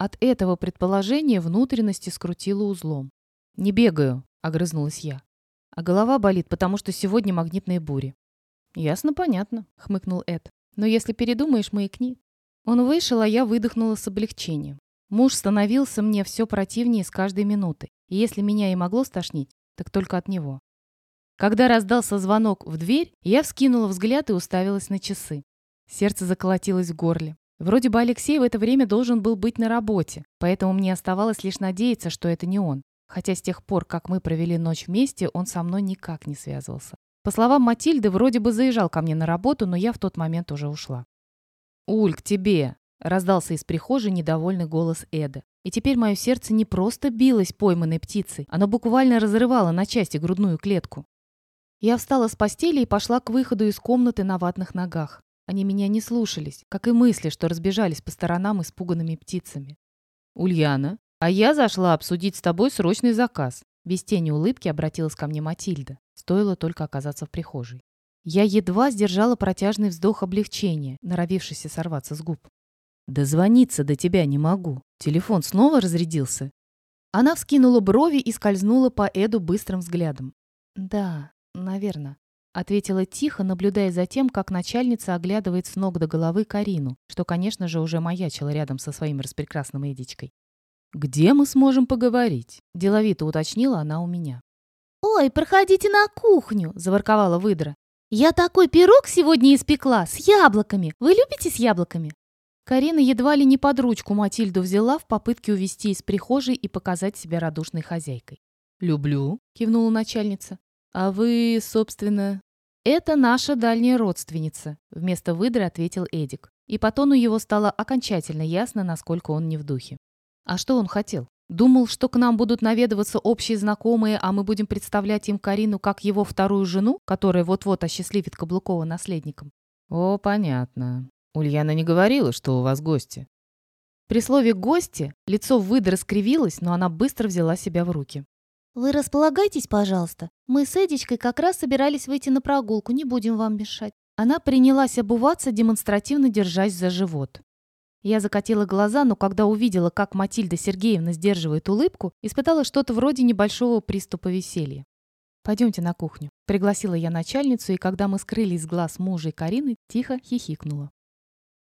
От этого предположения внутренности скрутило узлом. «Не бегаю», — огрызнулась я. «А голова болит, потому что сегодня магнитные бури». «Ясно, понятно», — хмыкнул Эд. «Но если передумаешь, маякни». Он вышел, а я выдохнула с облегчением. Муж становился мне все противнее с каждой минутой. И если меня и могло стошнить, так только от него. Когда раздался звонок в дверь, я вскинула взгляд и уставилась на часы. Сердце заколотилось в горле. Вроде бы Алексей в это время должен был быть на работе, поэтому мне оставалось лишь надеяться, что это не он. Хотя с тех пор, как мы провели ночь вместе, он со мной никак не связывался. По словам Матильды, вроде бы заезжал ко мне на работу, но я в тот момент уже ушла. «Уль, к тебе!» — раздался из прихожей недовольный голос Эда. И теперь мое сердце не просто билось пойманной птицей, оно буквально разрывало на части грудную клетку. Я встала с постели и пошла к выходу из комнаты на ватных ногах. Они меня не слушались, как и мысли, что разбежались по сторонам испуганными птицами. «Ульяна, а я зашла обсудить с тобой срочный заказ». Без тени улыбки обратилась ко мне Матильда. Стоило только оказаться в прихожей. Я едва сдержала протяжный вздох облегчения, норовившийся сорваться с губ. «Дозвониться до тебя не могу. Телефон снова разрядился?» Она вскинула брови и скользнула по Эду быстрым взглядом. «Да, наверное», — ответила тихо, наблюдая за тем, как начальница оглядывает с ног до головы Карину, что, конечно же, уже маячила рядом со своим распрекрасным Эдичкой. «Где мы сможем поговорить?» – деловито уточнила она у меня. «Ой, проходите на кухню!» – заворковала выдра. «Я такой пирог сегодня испекла с яблоками. Вы любите с яблоками?» Карина едва ли не под ручку Матильду взяла в попытке увести из прихожей и показать себя радушной хозяйкой. «Люблю», – кивнула начальница. «А вы, собственно...» «Это наша дальняя родственница», – вместо выдры ответил Эдик. И по тону его стало окончательно ясно, насколько он не в духе. А что он хотел? Думал, что к нам будут наведываться общие знакомые, а мы будем представлять им Карину как его вторую жену, которая вот-вот осчастливит Каблукова наследником. О, понятно. Ульяна не говорила, что у вас гости. При слове «гости» лицо выдра скривилось, но она быстро взяла себя в руки. «Вы располагайтесь, пожалуйста. Мы с Эдичкой как раз собирались выйти на прогулку, не будем вам мешать». Она принялась обуваться, демонстративно держась за живот. Я закатила глаза, но когда увидела, как Матильда Сергеевна сдерживает улыбку, испытала что-то вроде небольшого приступа веселья. «Пойдемте на кухню», — пригласила я начальницу, и когда мы скрылись с глаз мужа и Карины, тихо хихикнула.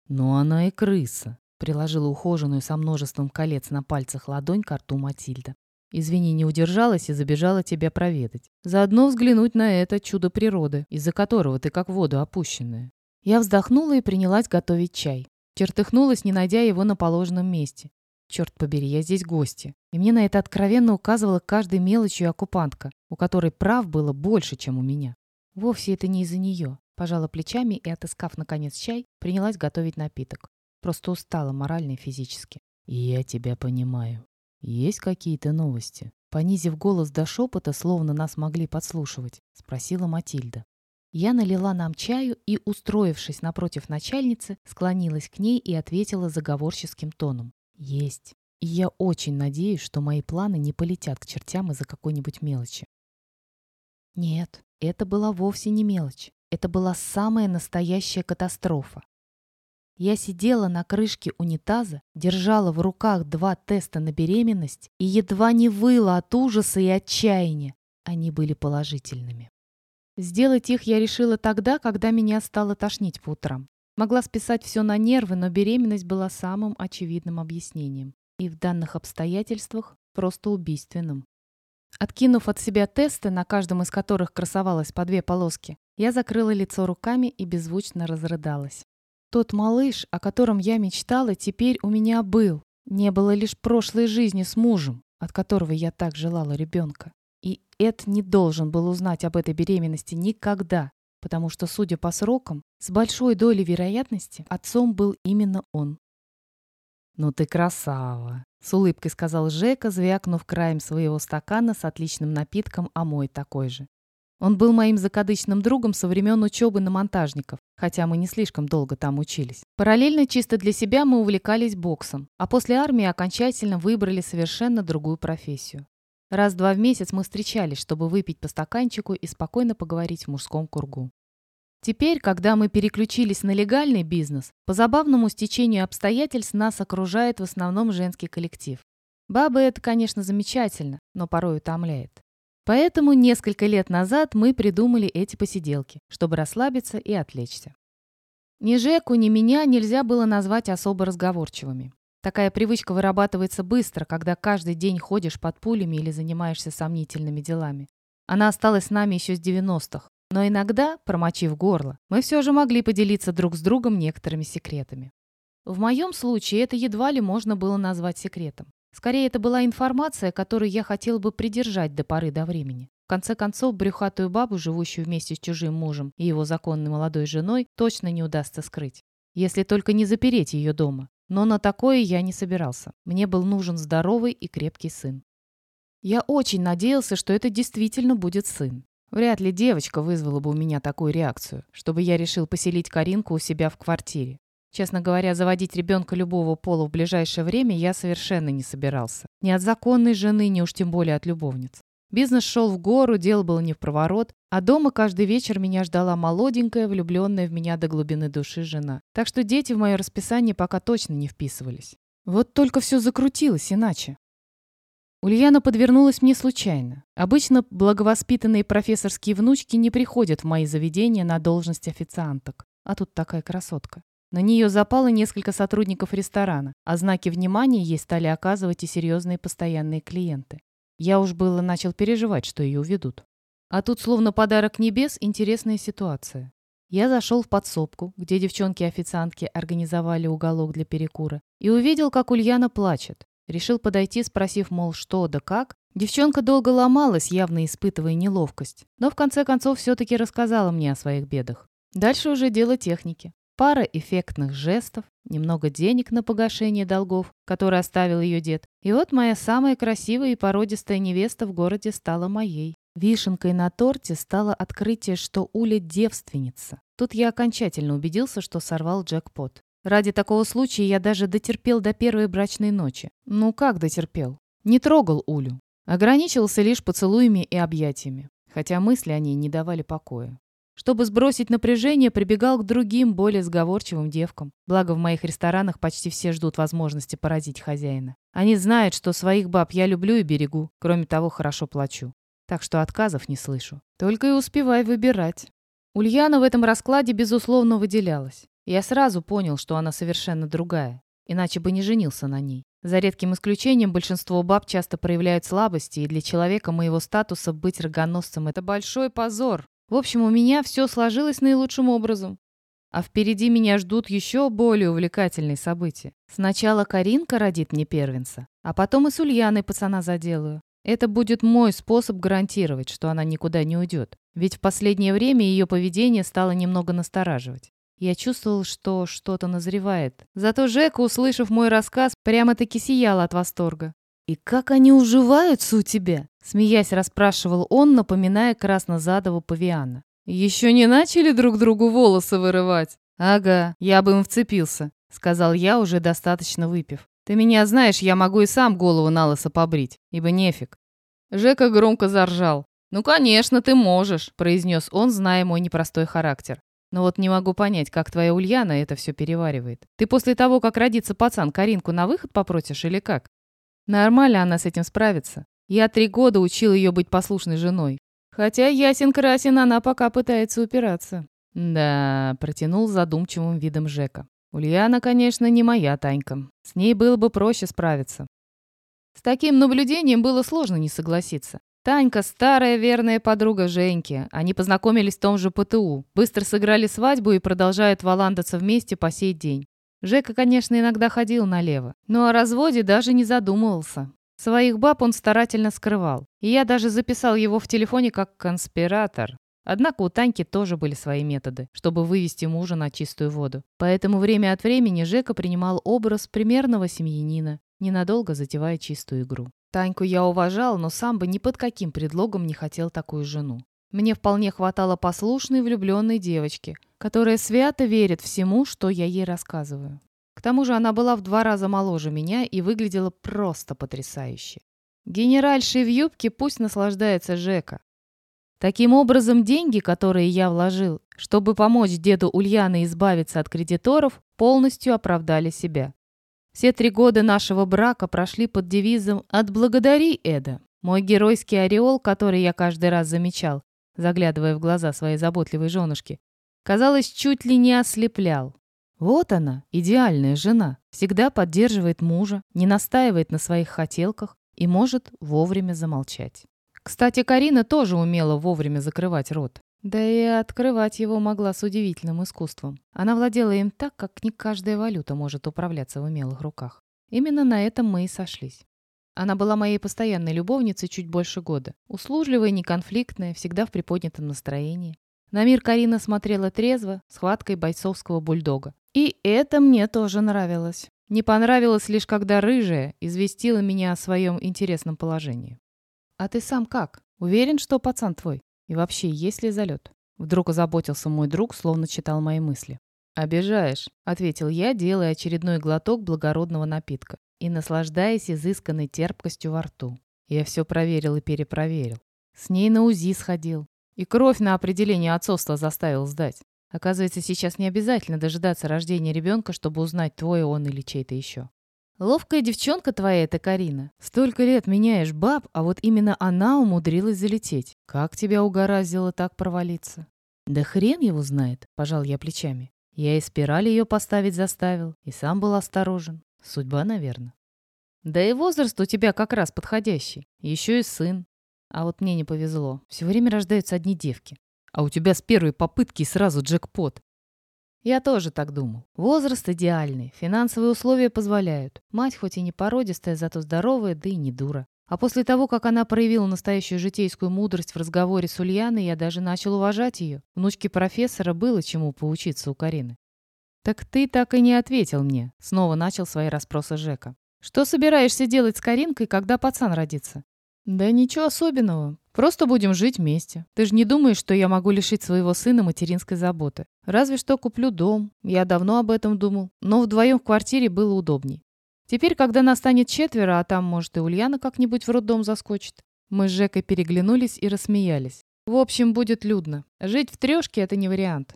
«Ну она и крыса», — приложила ухоженную со множеством колец на пальцах ладонь к рту Матильда. «Извини, не удержалась и забежала тебя проведать. Заодно взглянуть на это чудо природы, из-за которого ты как в воду опущенная». Я вздохнула и принялась готовить чай. Чертыхнулась, не найдя его на положенном месте. Черт побери, я здесь гости. И мне на это откровенно указывала каждой мелочью оккупантка, у которой прав было больше, чем у меня. Вовсе это не из-за нее. Пожала плечами и, отыскав наконец чай, принялась готовить напиток. Просто устала морально и физически. И я тебя понимаю. Есть какие-то новости? Понизив голос до шепота, словно нас могли подслушивать, спросила Матильда. Я налила нам чаю и, устроившись напротив начальницы, склонилась к ней и ответила заговорческим тоном. «Есть. И я очень надеюсь, что мои планы не полетят к чертям из-за какой-нибудь мелочи». Нет, это была вовсе не мелочь. Это была самая настоящая катастрофа. Я сидела на крышке унитаза, держала в руках два теста на беременность и едва не выла от ужаса и отчаяния. Они были положительными. Сделать их я решила тогда, когда меня стало тошнить по утрам. Могла списать все на нервы, но беременность была самым очевидным объяснением. И в данных обстоятельствах просто убийственным. Откинув от себя тесты, на каждом из которых красовалось по две полоски, я закрыла лицо руками и беззвучно разрыдалась. Тот малыш, о котором я мечтала, теперь у меня был. Не было лишь прошлой жизни с мужем, от которого я так желала ребенка. И Эд не должен был узнать об этой беременности никогда, потому что, судя по срокам, с большой долей вероятности отцом был именно он. «Ну ты красава!» — с улыбкой сказал Жека, звякнув краем своего стакана с отличным напитком, а мой такой же. Он был моим закадычным другом со времен учебы на монтажников, хотя мы не слишком долго там учились. Параллельно чисто для себя мы увлекались боксом, а после армии окончательно выбрали совершенно другую профессию. Раз-два в месяц мы встречались, чтобы выпить по стаканчику и спокойно поговорить в мужском кругу. Теперь, когда мы переключились на легальный бизнес, по забавному стечению обстоятельств нас окружает в основном женский коллектив. Бабы это, конечно, замечательно, но порой утомляет. Поэтому несколько лет назад мы придумали эти посиделки, чтобы расслабиться и отвлечься. Ни Жеку, ни меня нельзя было назвать особо разговорчивыми. Такая привычка вырабатывается быстро, когда каждый день ходишь под пулями или занимаешься сомнительными делами. Она осталась с нами еще с 90-х. Но иногда, промочив горло, мы все же могли поделиться друг с другом некоторыми секретами. В моем случае это едва ли можно было назвать секретом. Скорее, это была информация, которую я хотел бы придержать до поры до времени. В конце концов, брюхатую бабу, живущую вместе с чужим мужем и его законной молодой женой, точно не удастся скрыть. Если только не запереть ее дома. Но на такое я не собирался. Мне был нужен здоровый и крепкий сын. Я очень надеялся, что это действительно будет сын. Вряд ли девочка вызвала бы у меня такую реакцию, чтобы я решил поселить Каринку у себя в квартире. Честно говоря, заводить ребенка любого пола в ближайшее время я совершенно не собирался. Ни от законной жены, ни уж тем более от любовниц. Бизнес шел в гору, дело было не в проворот, а дома каждый вечер меня ждала молоденькая, влюбленная в меня до глубины души жена. Так что дети в мое расписание пока точно не вписывались. Вот только все закрутилось иначе. Ульяна подвернулась мне случайно. Обычно благовоспитанные профессорские внучки не приходят в мои заведения на должность официанток. А тут такая красотка. На нее запало несколько сотрудников ресторана, а знаки внимания ей стали оказывать и серьезные постоянные клиенты. Я уж было начал переживать, что ее уведут. А тут, словно подарок небес, интересная ситуация. Я зашел в подсобку, где девчонки-официантки организовали уголок для перекура, и увидел, как Ульяна плачет. Решил подойти, спросив, мол, что да как. Девчонка долго ломалась, явно испытывая неловкость, но в конце концов все-таки рассказала мне о своих бедах. Дальше уже дело техники. Пара эффектных жестов, немного денег на погашение долгов, которые оставил ее дед. И вот моя самая красивая и породистая невеста в городе стала моей. Вишенкой на торте стало открытие, что Уля девственница. Тут я окончательно убедился, что сорвал джекпот. Ради такого случая я даже дотерпел до первой брачной ночи. Ну как дотерпел? Не трогал Улю. Ограничивался лишь поцелуями и объятиями, хотя мысли о ней не давали покоя. Чтобы сбросить напряжение, прибегал к другим, более сговорчивым девкам. Благо, в моих ресторанах почти все ждут возможности поразить хозяина. Они знают, что своих баб я люблю и берегу. Кроме того, хорошо плачу. Так что отказов не слышу. Только и успевай выбирать. Ульяна в этом раскладе, безусловно, выделялась. Я сразу понял, что она совершенно другая, иначе бы не женился на ней. За редким исключением, большинство баб часто проявляют слабости, и для человека моего статуса быть рогоносцем – это большой позор. В общем, у меня все сложилось наилучшим образом. А впереди меня ждут еще более увлекательные события. Сначала Каринка родит мне первенца, а потом и с Ульяной пацана заделаю. Это будет мой способ гарантировать, что она никуда не уйдет. Ведь в последнее время ее поведение стало немного настораживать. Я чувствовал, что что-то назревает. Зато Жека, услышав мой рассказ, прямо-таки сиял от восторга. «И как они уживаются у тебя?» Смеясь, расспрашивал он, напоминая краснозадого павиана. «Еще не начали друг другу волосы вырывать?» «Ага, я бы им вцепился», — сказал я, уже достаточно выпив. «Ты меня знаешь, я могу и сам голову на лысо побрить, ибо нефиг». Жека громко заржал. «Ну, конечно, ты можешь», — произнес он, зная мой непростой характер. Но вот не могу понять, как твоя Ульяна это все переваривает. Ты после того, как родится пацан, Каринку на выход попросишь или как? Нормально она с этим справится. Я три года учил ее быть послушной женой. Хотя ясен-красен она пока пытается упираться. Да, протянул задумчивым видом Жека. Ульяна, конечно, не моя Танька. С ней было бы проще справиться. С таким наблюдением было сложно не согласиться. Танька – старая верная подруга Женьки. Они познакомились в том же ПТУ. Быстро сыграли свадьбу и продолжают валандаться вместе по сей день. Жека, конечно, иногда ходил налево, но о разводе даже не задумывался. Своих баб он старательно скрывал, и я даже записал его в телефоне как конспиратор. Однако у Таньки тоже были свои методы, чтобы вывести мужа на чистую воду. Поэтому время от времени Жека принимал образ примерного семьянина, ненадолго затевая чистую игру. Таньку я уважал, но сам бы ни под каким предлогом не хотел такую жену. Мне вполне хватало послушной влюбленной девочки, которая свято верит всему, что я ей рассказываю. К тому же она была в два раза моложе меня и выглядела просто потрясающе. Генеральшей в юбке пусть наслаждается Жека. Таким образом, деньги, которые я вложил, чтобы помочь деду Ульяны избавиться от кредиторов, полностью оправдали себя. Все три года нашего брака прошли под девизом «Отблагодари Эда». Мой геройский ореол, который я каждый раз замечал, заглядывая в глаза своей заботливой женушки, казалось, чуть ли не ослеплял. Вот она, идеальная жена, всегда поддерживает мужа, не настаивает на своих хотелках и может вовремя замолчать. Кстати, Карина тоже умела вовремя закрывать рот. Да и открывать его могла с удивительным искусством. Она владела им так, как не каждая валюта может управляться в умелых руках. Именно на этом мы и сошлись. Она была моей постоянной любовницей чуть больше года. Услужливая, неконфликтная, всегда в приподнятом настроении. На мир Карина смотрела трезво, с хваткой бойцовского бульдога. И это мне тоже нравилось. Не понравилось лишь, когда рыжая известила меня о своем интересном положении. «А ты сам как? Уверен, что пацан твой?» И вообще, есть ли залет? Вдруг озаботился мой друг, словно читал мои мысли. «Обижаешь», — ответил я, делая очередной глоток благородного напитка и наслаждаясь изысканной терпкостью во рту. Я все проверил и перепроверил. С ней на УЗИ сходил. И кровь на определение отцовства заставил сдать. Оказывается, сейчас не обязательно дожидаться рождения ребенка, чтобы узнать, твой он или чей-то еще. Ловкая девчонка твоя эта Карина. Столько лет меняешь баб, а вот именно она умудрилась залететь. Как тебя угораздило так провалиться? Да хрен его знает, пожал я плечами. Я и спираль ее поставить заставил, и сам был осторожен. Судьба, наверное. Да и возраст у тебя как раз подходящий. Еще и сын. А вот мне не повезло. Все время рождаются одни девки. А у тебя с первой попытки сразу джекпот. Я тоже так думал. Возраст идеальный, финансовые условия позволяют. Мать хоть и не породистая, зато здоровая, да и не дура. А после того, как она проявила настоящую житейскую мудрость в разговоре с Ульяной, я даже начал уважать ее. Внучке профессора было чему поучиться у Карины. «Так ты так и не ответил мне», — снова начал свои расспросы Жека. «Что собираешься делать с Каринкой, когда пацан родится?» «Да ничего особенного. Просто будем жить вместе. Ты же не думаешь, что я могу лишить своего сына материнской заботы? Разве что куплю дом. Я давно об этом думал. Но вдвоем в квартире было удобней. Теперь, когда нас станет четверо, а там, может, и Ульяна как-нибудь в роддом заскочит. Мы с Жекой переглянулись и рассмеялись. В общем, будет людно. Жить в трешке – это не вариант.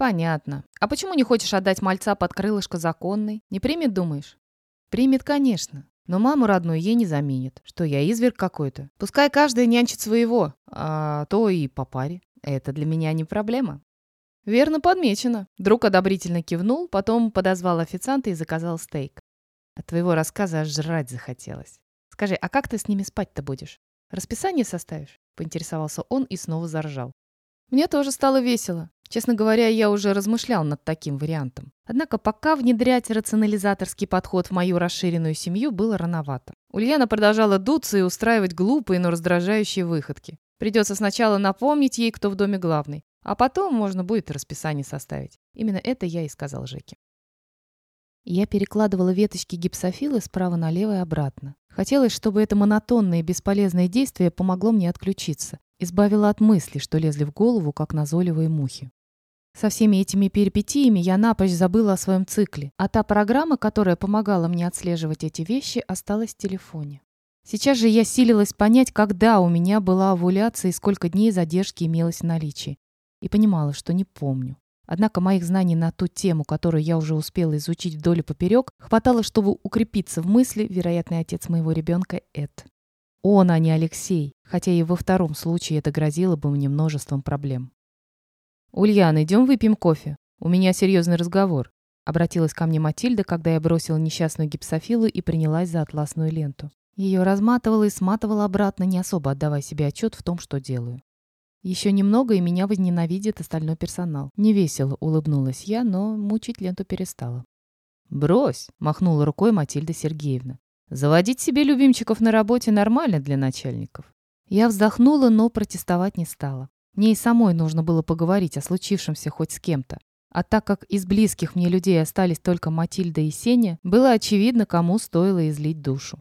Понятно. А почему не хочешь отдать мальца под крылышко законной? Не примет, думаешь? Примет, конечно. Но маму родную ей не заменит. Что я изверг какой-то. Пускай каждая нянчит своего, а то и по паре. Это для меня не проблема. Верно подмечено. Друг одобрительно кивнул, потом подозвал официанта и заказал стейк. От твоего рассказа аж жрать захотелось. Скажи, а как ты с ними спать-то будешь? Расписание составишь? Поинтересовался он и снова заржал. Мне тоже стало весело. Честно говоря, я уже размышлял над таким вариантом. Однако пока внедрять рационализаторский подход в мою расширенную семью было рановато. Ульяна продолжала дуться и устраивать глупые, но раздражающие выходки. Придется сначала напомнить ей, кто в доме главный, а потом можно будет расписание составить. Именно это я и сказал Жеке. Я перекладывала веточки гипсофилы справа налево и обратно. Хотелось, чтобы это монотонное и бесполезное действие помогло мне отключиться, избавило от мыслей, что лезли в голову, как назойливые мухи. Со всеми этими перипетиями я напрочь забыла о своем цикле, а та программа, которая помогала мне отслеживать эти вещи, осталась в телефоне. Сейчас же я силилась понять, когда у меня была овуляция и сколько дней задержки имелось в наличии. И понимала, что не помню. Однако моих знаний на ту тему, которую я уже успела изучить вдоль и поперек, хватало, чтобы укрепиться в мысли вероятный отец моего ребенка Эд. Он, а не Алексей, хотя и во втором случае это грозило бы мне множеством проблем. «Ульяна, идем выпьем кофе. У меня серьезный разговор», — обратилась ко мне Матильда, когда я бросила несчастную гипсофилу и принялась за атласную ленту. Ее разматывала и сматывала обратно, не особо отдавая себе отчет в том, что делаю. Еще немного, и меня возненавидит остальной персонал. Невесело улыбнулась я, но мучить ленту перестала. «Брось!» — махнула рукой Матильда Сергеевна. «Заводить себе любимчиков на работе нормально для начальников». Я вздохнула, но протестовать не стала. Мне и самой нужно было поговорить о случившемся хоть с кем-то. А так как из близких мне людей остались только Матильда и Сеня, было очевидно, кому стоило излить душу.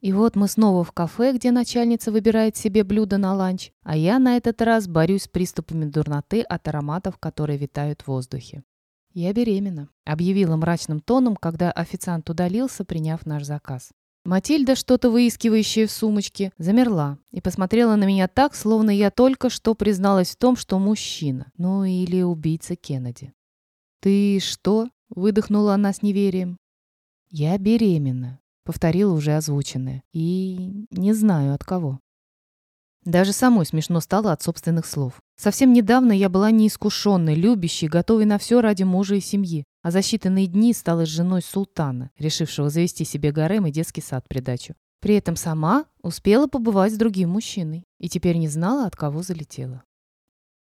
И вот мы снова в кафе, где начальница выбирает себе блюдо на ланч, а я на этот раз борюсь с приступами дурноты от ароматов, которые витают в воздухе. «Я беременна», — объявила мрачным тоном, когда официант удалился, приняв наш заказ. Матильда, что-то выискивающая в сумочке, замерла и посмотрела на меня так, словно я только что призналась в том, что мужчина, ну или убийца Кеннеди. «Ты что?» — выдохнула она с неверием. «Я беременна», — повторила уже озвученное, и не знаю от кого. Даже самой смешно стало от собственных слов. Совсем недавно я была неискушенной, любящей, готовой на все ради мужа и семьи, а за считанные дни стала женой султана, решившего завести себе гарем и детский сад придачу. При этом сама успела побывать с другим мужчиной и теперь не знала, от кого залетела.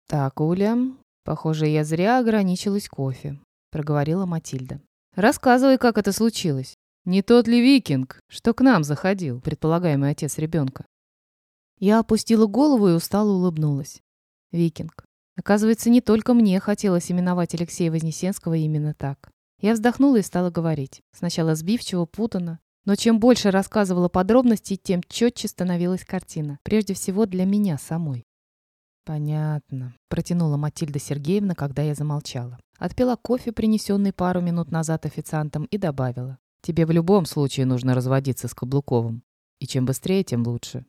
«Так, Уля, похоже, я зря ограничилась кофе», — проговорила Матильда. «Рассказывай, как это случилось. Не тот ли викинг, что к нам заходил, предполагаемый отец ребенка?» Я опустила голову и устало улыбнулась. Викинг. Оказывается, не только мне хотелось именовать Алексея Вознесенского именно так. Я вздохнула и стала говорить. Сначала сбивчиво, путано. Но чем больше рассказывала подробностей, тем четче становилась картина. Прежде всего для меня самой. «Понятно», — протянула Матильда Сергеевна, когда я замолчала. Отпила кофе, принесенный пару минут назад официантом, и добавила. «Тебе в любом случае нужно разводиться с Каблуковым. И чем быстрее, тем лучше.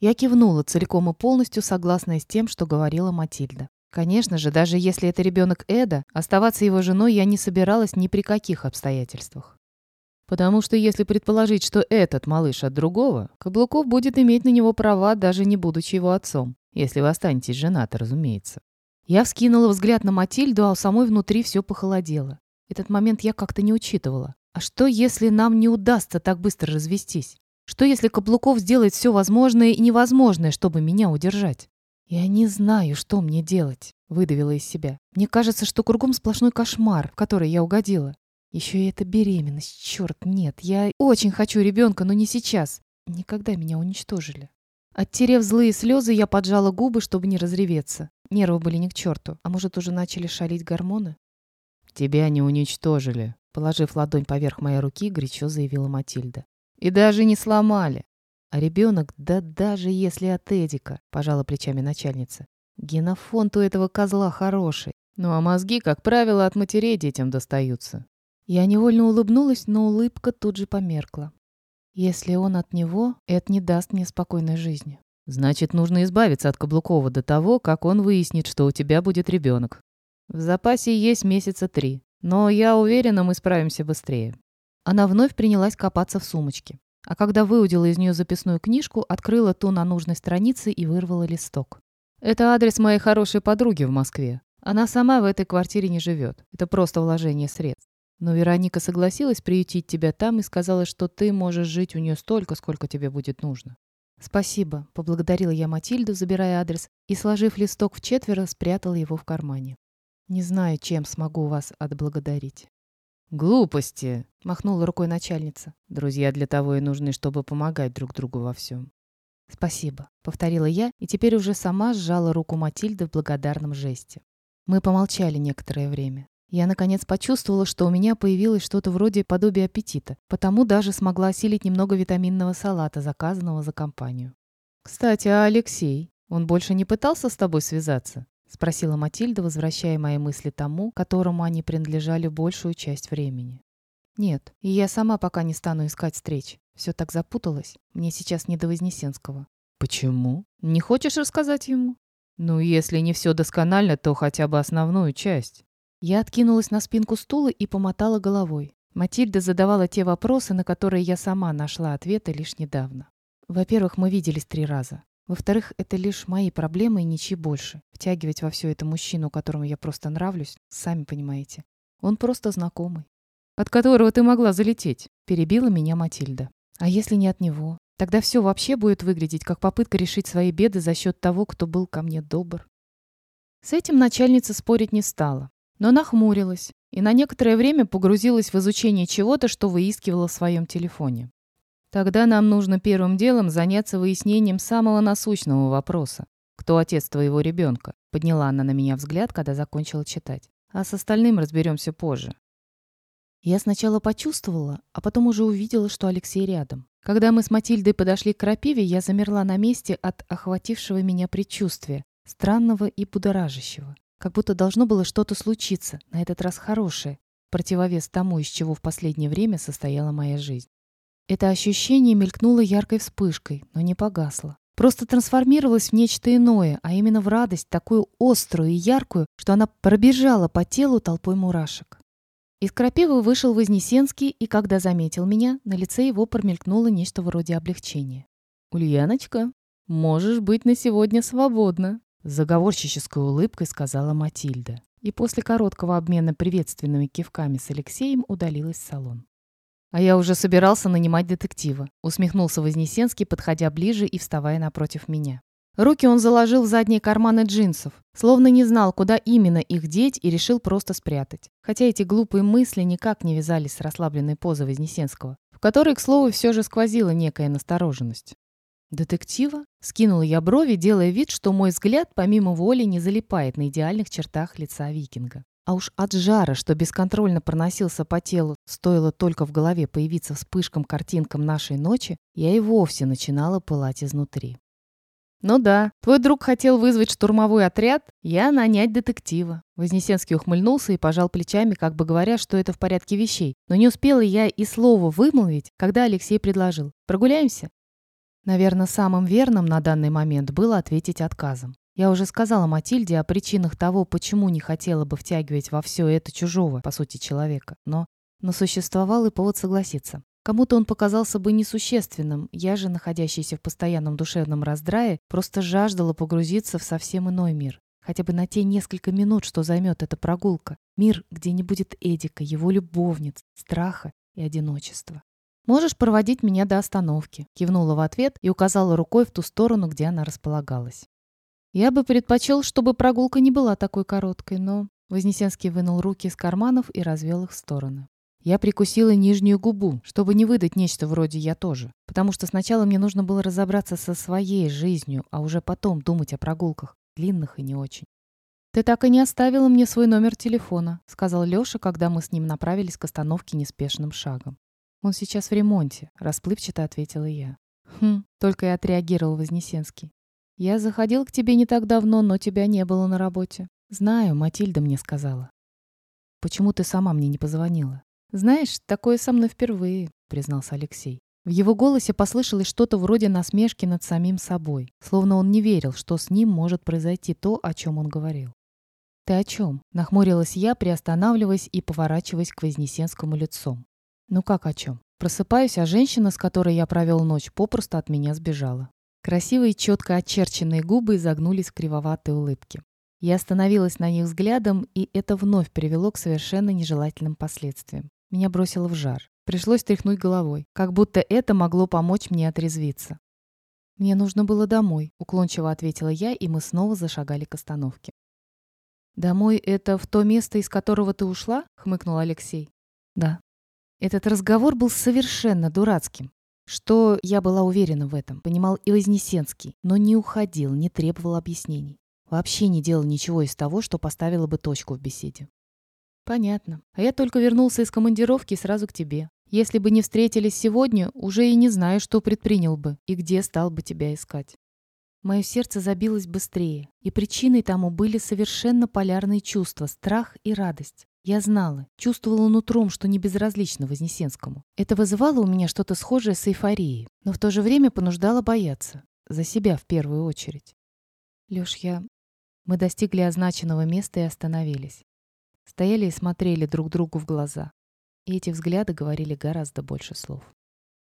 Я кивнула, целиком и полностью согласная с тем, что говорила Матильда. Конечно же, даже если это ребенок Эда, оставаться его женой я не собиралась ни при каких обстоятельствах. Потому что если предположить, что этот малыш от другого, Каблуков будет иметь на него права, даже не будучи его отцом. Если вы останетесь женаты, разумеется. Я вскинула взгляд на Матильду, а у самой внутри все похолодело. Этот момент я как-то не учитывала. А что, если нам не удастся так быстро развестись? Что если Каблуков сделает все возможное и невозможное, чтобы меня удержать? «Я не знаю, что мне делать», — выдавила из себя. «Мне кажется, что кругом сплошной кошмар, в который я угодила. Еще и эта беременность. Черт, нет, я очень хочу ребенка, но не сейчас. Никогда меня уничтожили». Оттерев злые слезы, я поджала губы, чтобы не разреветься. Нервы были не к черту. А может, уже начали шалить гормоны? «Тебя не уничтожили», — положив ладонь поверх моей руки, горячо заявила Матильда. И даже не сломали. А ребенок, да даже если от Эдика, пожала плечами начальница. Генофонд у этого козла хороший. Ну а мозги, как правило, от матерей детям достаются. Я невольно улыбнулась, но улыбка тут же померкла. Если он от него, это не даст мне спокойной жизни. Значит, нужно избавиться от Каблукова до того, как он выяснит, что у тебя будет ребенок. В запасе есть месяца три. Но я уверена, мы справимся быстрее. Она вновь принялась копаться в сумочке. А когда выудила из нее записную книжку, открыла ту на нужной странице и вырвала листок. «Это адрес моей хорошей подруги в Москве. Она сама в этой квартире не живет. Это просто вложение средств. Но Вероника согласилась приютить тебя там и сказала, что ты можешь жить у нее столько, сколько тебе будет нужно. «Спасибо», — поблагодарила я Матильду, забирая адрес, и, сложив листок в четверо, спрятала его в кармане. «Не знаю, чем смогу вас отблагодарить». «Глупости!» — махнула рукой начальница. «Друзья для того и нужны, чтобы помогать друг другу во всем». «Спасибо», — повторила я, и теперь уже сама сжала руку Матильды в благодарном жесте. Мы помолчали некоторое время. Я, наконец, почувствовала, что у меня появилось что-то вроде подобия аппетита, потому даже смогла осилить немного витаминного салата, заказанного за компанию. «Кстати, а Алексей? Он больше не пытался с тобой связаться?» — спросила Матильда, возвращая мои мысли тому, которому они принадлежали большую часть времени. «Нет, и я сама пока не стану искать встреч. Все так запуталось. Мне сейчас не до Вознесенского». «Почему? Не хочешь рассказать ему?» «Ну, если не все досконально, то хотя бы основную часть». Я откинулась на спинку стула и помотала головой. Матильда задавала те вопросы, на которые я сама нашла ответы лишь недавно. Во-первых, мы виделись три раза. Во-вторых, это лишь мои проблемы и ничьи больше. Втягивать во все это мужчину, которому я просто нравлюсь, сами понимаете. Он просто знакомый. От которого ты могла залететь, перебила меня Матильда. А если не от него? Тогда все вообще будет выглядеть как попытка решить свои беды за счет того, кто был ко мне добр. С этим начальница спорить не стала, но нахмурилась и на некоторое время погрузилась в изучение чего-то, что выискивала в своем телефоне. Тогда нам нужно первым делом заняться выяснением самого насущного вопроса. Кто отец твоего ребенка? Подняла она на меня взгляд, когда закончила читать. А с остальным разберемся позже. Я сначала почувствовала, а потом уже увидела, что Алексей рядом. Когда мы с Матильдой подошли к крапиве, я замерла на месте от охватившего меня предчувствия, странного и будоражащего. Как будто должно было что-то случиться, на этот раз хорошее, противовес тому, из чего в последнее время состояла моя жизнь. Это ощущение мелькнуло яркой вспышкой, но не погасло. Просто трансформировалось в нечто иное, а именно в радость, такую острую и яркую, что она пробежала по телу толпой мурашек. Из крапивы вышел Вознесенский, и когда заметил меня, на лице его промелькнуло нечто вроде облегчения. «Ульяночка, можешь быть на сегодня свободна», — с заговорщической улыбкой сказала Матильда. И после короткого обмена приветственными кивками с Алексеем удалилась в салон. «А я уже собирался нанимать детектива», — усмехнулся Вознесенский, подходя ближе и вставая напротив меня. Руки он заложил в задние карманы джинсов, словно не знал, куда именно их деть и решил просто спрятать. Хотя эти глупые мысли никак не вязались с расслабленной позой Вознесенского, в которой, к слову, все же сквозила некая настороженность. «Детектива?» — скинула я брови, делая вид, что мой взгляд помимо воли не залипает на идеальных чертах лица викинга. А уж от жара, что бесконтрольно проносился по телу, стоило только в голове появиться вспышкам-картинкам нашей ночи, я и вовсе начинала пылать изнутри. «Ну да, твой друг хотел вызвать штурмовой отряд, я нанять детектива». Вознесенский ухмыльнулся и пожал плечами, как бы говоря, что это в порядке вещей. Но не успела я и слова вымолвить, когда Алексей предложил. «Прогуляемся?» Наверное, самым верным на данный момент было ответить отказом. Я уже сказала Матильде о причинах того, почему не хотела бы втягивать во все это чужого, по сути, человека. Но, но существовал и повод согласиться. Кому-то он показался бы несущественным, я же, находящаяся в постоянном душевном раздрае, просто жаждала погрузиться в совсем иной мир. Хотя бы на те несколько минут, что займет эта прогулка. Мир, где не будет Эдика, его любовниц, страха и одиночества. «Можешь проводить меня до остановки», — кивнула в ответ и указала рукой в ту сторону, где она располагалась. Я бы предпочел, чтобы прогулка не была такой короткой, но... Вознесенский вынул руки из карманов и развел их в стороны. Я прикусила нижнюю губу, чтобы не выдать нечто вроде «я тоже», потому что сначала мне нужно было разобраться со своей жизнью, а уже потом думать о прогулках, длинных и не очень. «Ты так и не оставила мне свой номер телефона», — сказал Лёша, когда мы с ним направились к остановке неспешным шагом. «Он сейчас в ремонте», — расплывчато ответила я. «Хм», — только и отреагировал Вознесенский. Я заходил к тебе не так давно, но тебя не было на работе. Знаю, Матильда мне сказала. Почему ты сама мне не позвонила? Знаешь, такое со мной впервые, признался Алексей. В его голосе послышалось что-то вроде насмешки над самим собой, словно он не верил, что с ним может произойти то, о чем он говорил. «Ты о чем?» — нахмурилась я, приостанавливаясь и поворачиваясь к Вознесенскому лицом. «Ну как о чем?» Просыпаюсь, а женщина, с которой я провел ночь, попросту от меня сбежала. Красивые, четко очерченные губы изогнулись в кривоватой улыбке. Я остановилась на них взглядом, и это вновь привело к совершенно нежелательным последствиям. Меня бросило в жар. Пришлось тряхнуть головой, как будто это могло помочь мне отрезвиться. «Мне нужно было домой», — уклончиво ответила я, и мы снова зашагали к остановке. «Домой — это в то место, из которого ты ушла?» — хмыкнул Алексей. «Да». Этот разговор был совершенно дурацким. Что я была уверена в этом, понимал и Вознесенский, но не уходил, не требовал объяснений. Вообще не делал ничего из того, что поставило бы точку в беседе. Понятно. А я только вернулся из командировки сразу к тебе. Если бы не встретились сегодня, уже и не знаю, что предпринял бы и где стал бы тебя искать. Мое сердце забилось быстрее, и причиной тому были совершенно полярные чувства – страх и радость. Я знала, чувствовала нутром, что не безразлично Вознесенскому. Это вызывало у меня что-то схожее с эйфорией, но в то же время понуждало бояться. За себя в первую очередь. Лёш, я... Мы достигли означенного места и остановились. Стояли и смотрели друг другу в глаза. И эти взгляды говорили гораздо больше слов.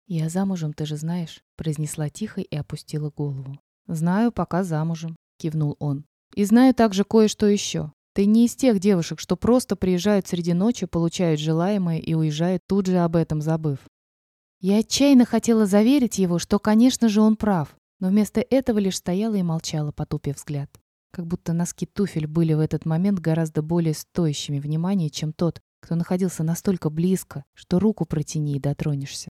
«Я замужем, ты же знаешь», — произнесла тихо и опустила голову. «Знаю, пока замужем», — кивнул он. «И знаю также кое-что еще. Ты не из тех девушек, что просто приезжают среди ночи, получают желаемое и уезжают тут же об этом забыв. Я отчаянно хотела заверить его, что, конечно же, он прав, но вместо этого лишь стояла и молчала, потупив взгляд. Как будто носки туфель были в этот момент гораздо более стоящими внимания, чем тот, кто находился настолько близко, что руку протяни и дотронешься.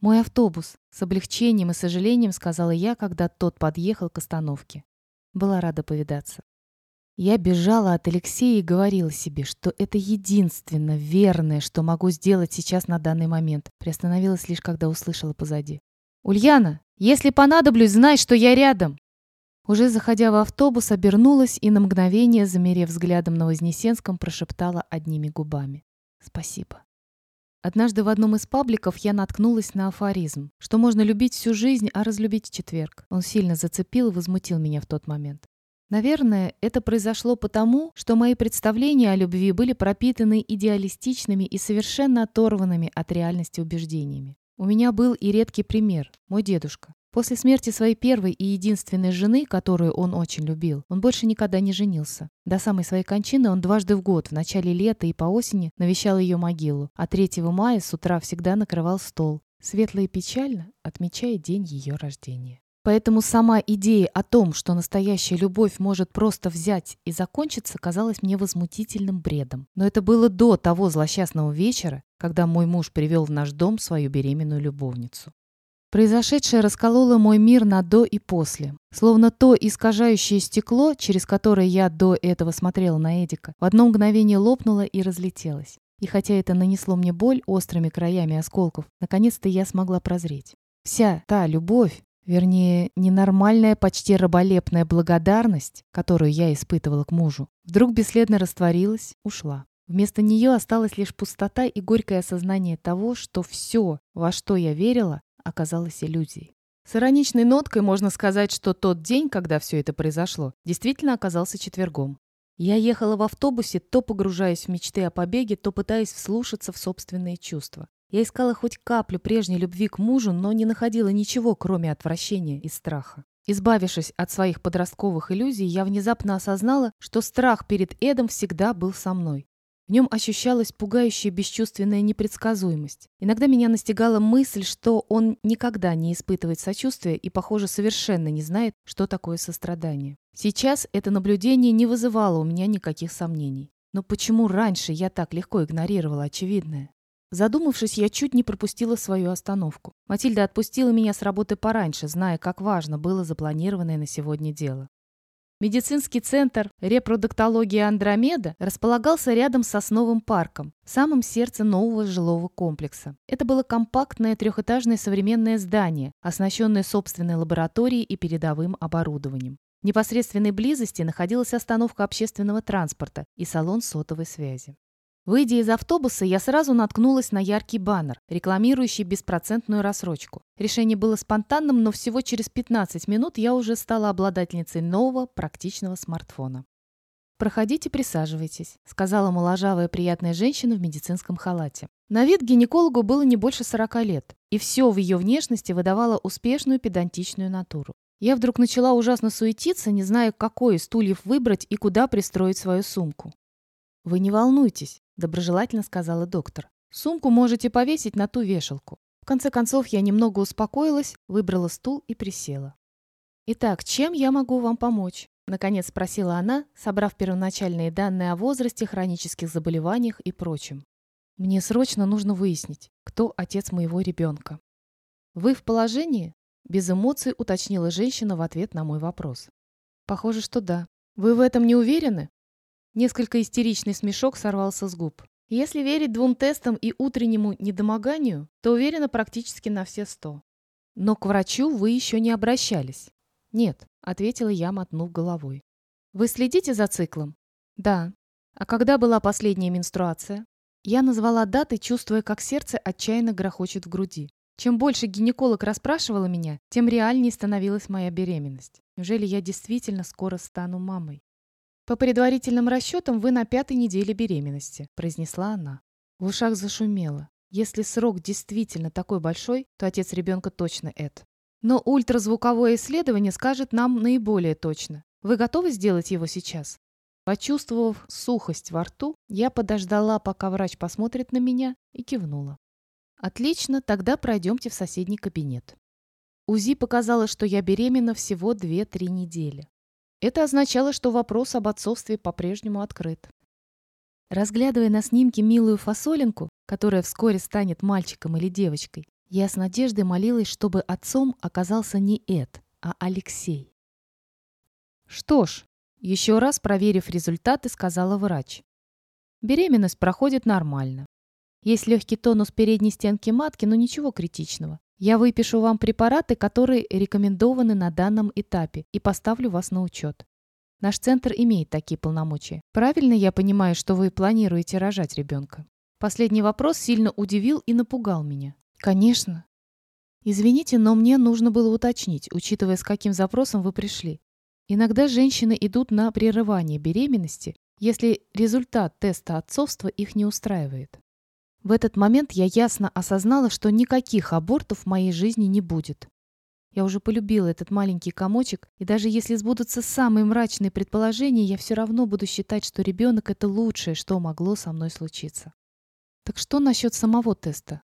«Мой автобус!» — с облегчением и сожалением сказала я, когда тот подъехал к остановке. Была рада повидаться. Я бежала от Алексея и говорила себе, что это единственно верное, что могу сделать сейчас на данный момент. Приостановилась лишь, когда услышала позади. «Ульяна, если понадоблюсь, знай, что я рядом!» Уже заходя в автобус, обернулась и на мгновение, замерев взглядом на Вознесенском, прошептала одними губами. «Спасибо». Однажды в одном из пабликов я наткнулась на афоризм, что можно любить всю жизнь, а разлюбить четверг. Он сильно зацепил и возмутил меня в тот момент. Наверное, это произошло потому, что мои представления о любви были пропитаны идеалистичными и совершенно оторванными от реальности убеждениями. У меня был и редкий пример – мой дедушка. После смерти своей первой и единственной жены, которую он очень любил, он больше никогда не женился. До самой своей кончины он дважды в год, в начале лета и по осени, навещал ее могилу, а 3 мая с утра всегда накрывал стол, светло и печально отмечая день ее рождения. Поэтому сама идея о том, что настоящая любовь может просто взять и закончиться, казалась мне возмутительным бредом. Но это было до того злосчастного вечера, когда мой муж привел в наш дом свою беременную любовницу. Произошедшее раскололо мой мир на «до» и «после». Словно то искажающее стекло, через которое я до этого смотрела на Эдика, в одно мгновение лопнуло и разлетелось. И хотя это нанесло мне боль острыми краями осколков, наконец-то я смогла прозреть. Вся та любовь, Вернее, ненормальная, почти раболепная благодарность, которую я испытывала к мужу, вдруг бесследно растворилась, ушла. Вместо нее осталась лишь пустота и горькое осознание того, что все, во что я верила, оказалось иллюзией. С ироничной ноткой можно сказать, что тот день, когда все это произошло, действительно оказался четвергом. Я ехала в автобусе, то погружаясь в мечты о побеге, то пытаясь вслушаться в собственные чувства. Я искала хоть каплю прежней любви к мужу, но не находила ничего, кроме отвращения и страха. Избавившись от своих подростковых иллюзий, я внезапно осознала, что страх перед Эдом всегда был со мной. В нем ощущалась пугающая бесчувственная непредсказуемость. Иногда меня настигала мысль, что он никогда не испытывает сочувствия и, похоже, совершенно не знает, что такое сострадание. Сейчас это наблюдение не вызывало у меня никаких сомнений. Но почему раньше я так легко игнорировала очевидное? Задумавшись, я чуть не пропустила свою остановку. Матильда отпустила меня с работы пораньше, зная, как важно было запланированное на сегодня дело. Медицинский центр репродуктологии Андромеда располагался рядом с Сосновым парком, в самом сердце нового жилого комплекса. Это было компактное трехэтажное современное здание, оснащенное собственной лабораторией и передовым оборудованием. В непосредственной близости находилась остановка общественного транспорта и салон сотовой связи. Выйдя из автобуса, я сразу наткнулась на яркий баннер, рекламирующий беспроцентную рассрочку. Решение было спонтанным, но всего через 15 минут я уже стала обладательницей нового практичного смартфона. «Проходите, присаживайтесь», — сказала моложавая приятная женщина в медицинском халате. На вид гинекологу было не больше 40 лет, и все в ее внешности выдавало успешную педантичную натуру. Я вдруг начала ужасно суетиться, не зная, какой из стульев выбрать и куда пристроить свою сумку. «Вы не волнуйтесь», — доброжелательно сказала доктор. «Сумку можете повесить на ту вешалку». В конце концов, я немного успокоилась, выбрала стул и присела. «Итак, чем я могу вам помочь?» Наконец спросила она, собрав первоначальные данные о возрасте, хронических заболеваниях и прочем. «Мне срочно нужно выяснить, кто отец моего ребенка». «Вы в положении?» Без эмоций уточнила женщина в ответ на мой вопрос. «Похоже, что да. Вы в этом не уверены?» Несколько истеричный смешок сорвался с губ. Если верить двум тестам и утреннему недомоганию, то уверена практически на все сто. Но к врачу вы еще не обращались. Нет, ответила я, мотнув головой. Вы следите за циклом? Да. А когда была последняя менструация? Я назвала даты, чувствуя, как сердце отчаянно грохочет в груди. Чем больше гинеколог расспрашивала меня, тем реальнее становилась моя беременность. Неужели я действительно скоро стану мамой? «По предварительным расчетам вы на пятой неделе беременности», – произнесла она. В ушах зашумело. Если срок действительно такой большой, то отец ребенка точно Эд. Но ультразвуковое исследование скажет нам наиболее точно. Вы готовы сделать его сейчас? Почувствовав сухость во рту, я подождала, пока врач посмотрит на меня, и кивнула. Отлично, тогда пройдемте в соседний кабинет. УЗИ показало, что я беременна всего 2-3 недели. Это означало, что вопрос об отцовстве по-прежнему открыт. Разглядывая на снимке милую фасолинку, которая вскоре станет мальчиком или девочкой, я с надеждой молилась, чтобы отцом оказался не Эд, а Алексей. Что ж, еще раз проверив результаты, сказала врач. Беременность проходит нормально. Есть легкий тонус передней стенки матки, но ничего критичного. Я выпишу вам препараты, которые рекомендованы на данном этапе, и поставлю вас на учет. Наш центр имеет такие полномочия. Правильно я понимаю, что вы планируете рожать ребенка? Последний вопрос сильно удивил и напугал меня. «Конечно». «Извините, но мне нужно было уточнить, учитывая, с каким запросом вы пришли. Иногда женщины идут на прерывание беременности, если результат теста отцовства их не устраивает. В этот момент я ясно осознала, что никаких абортов в моей жизни не будет. Я уже полюбила этот маленький комочек, и даже если сбудутся самые мрачные предположения, я все равно буду считать, что ребенок — это лучшее, что могло со мной случиться. Так что насчет самого теста?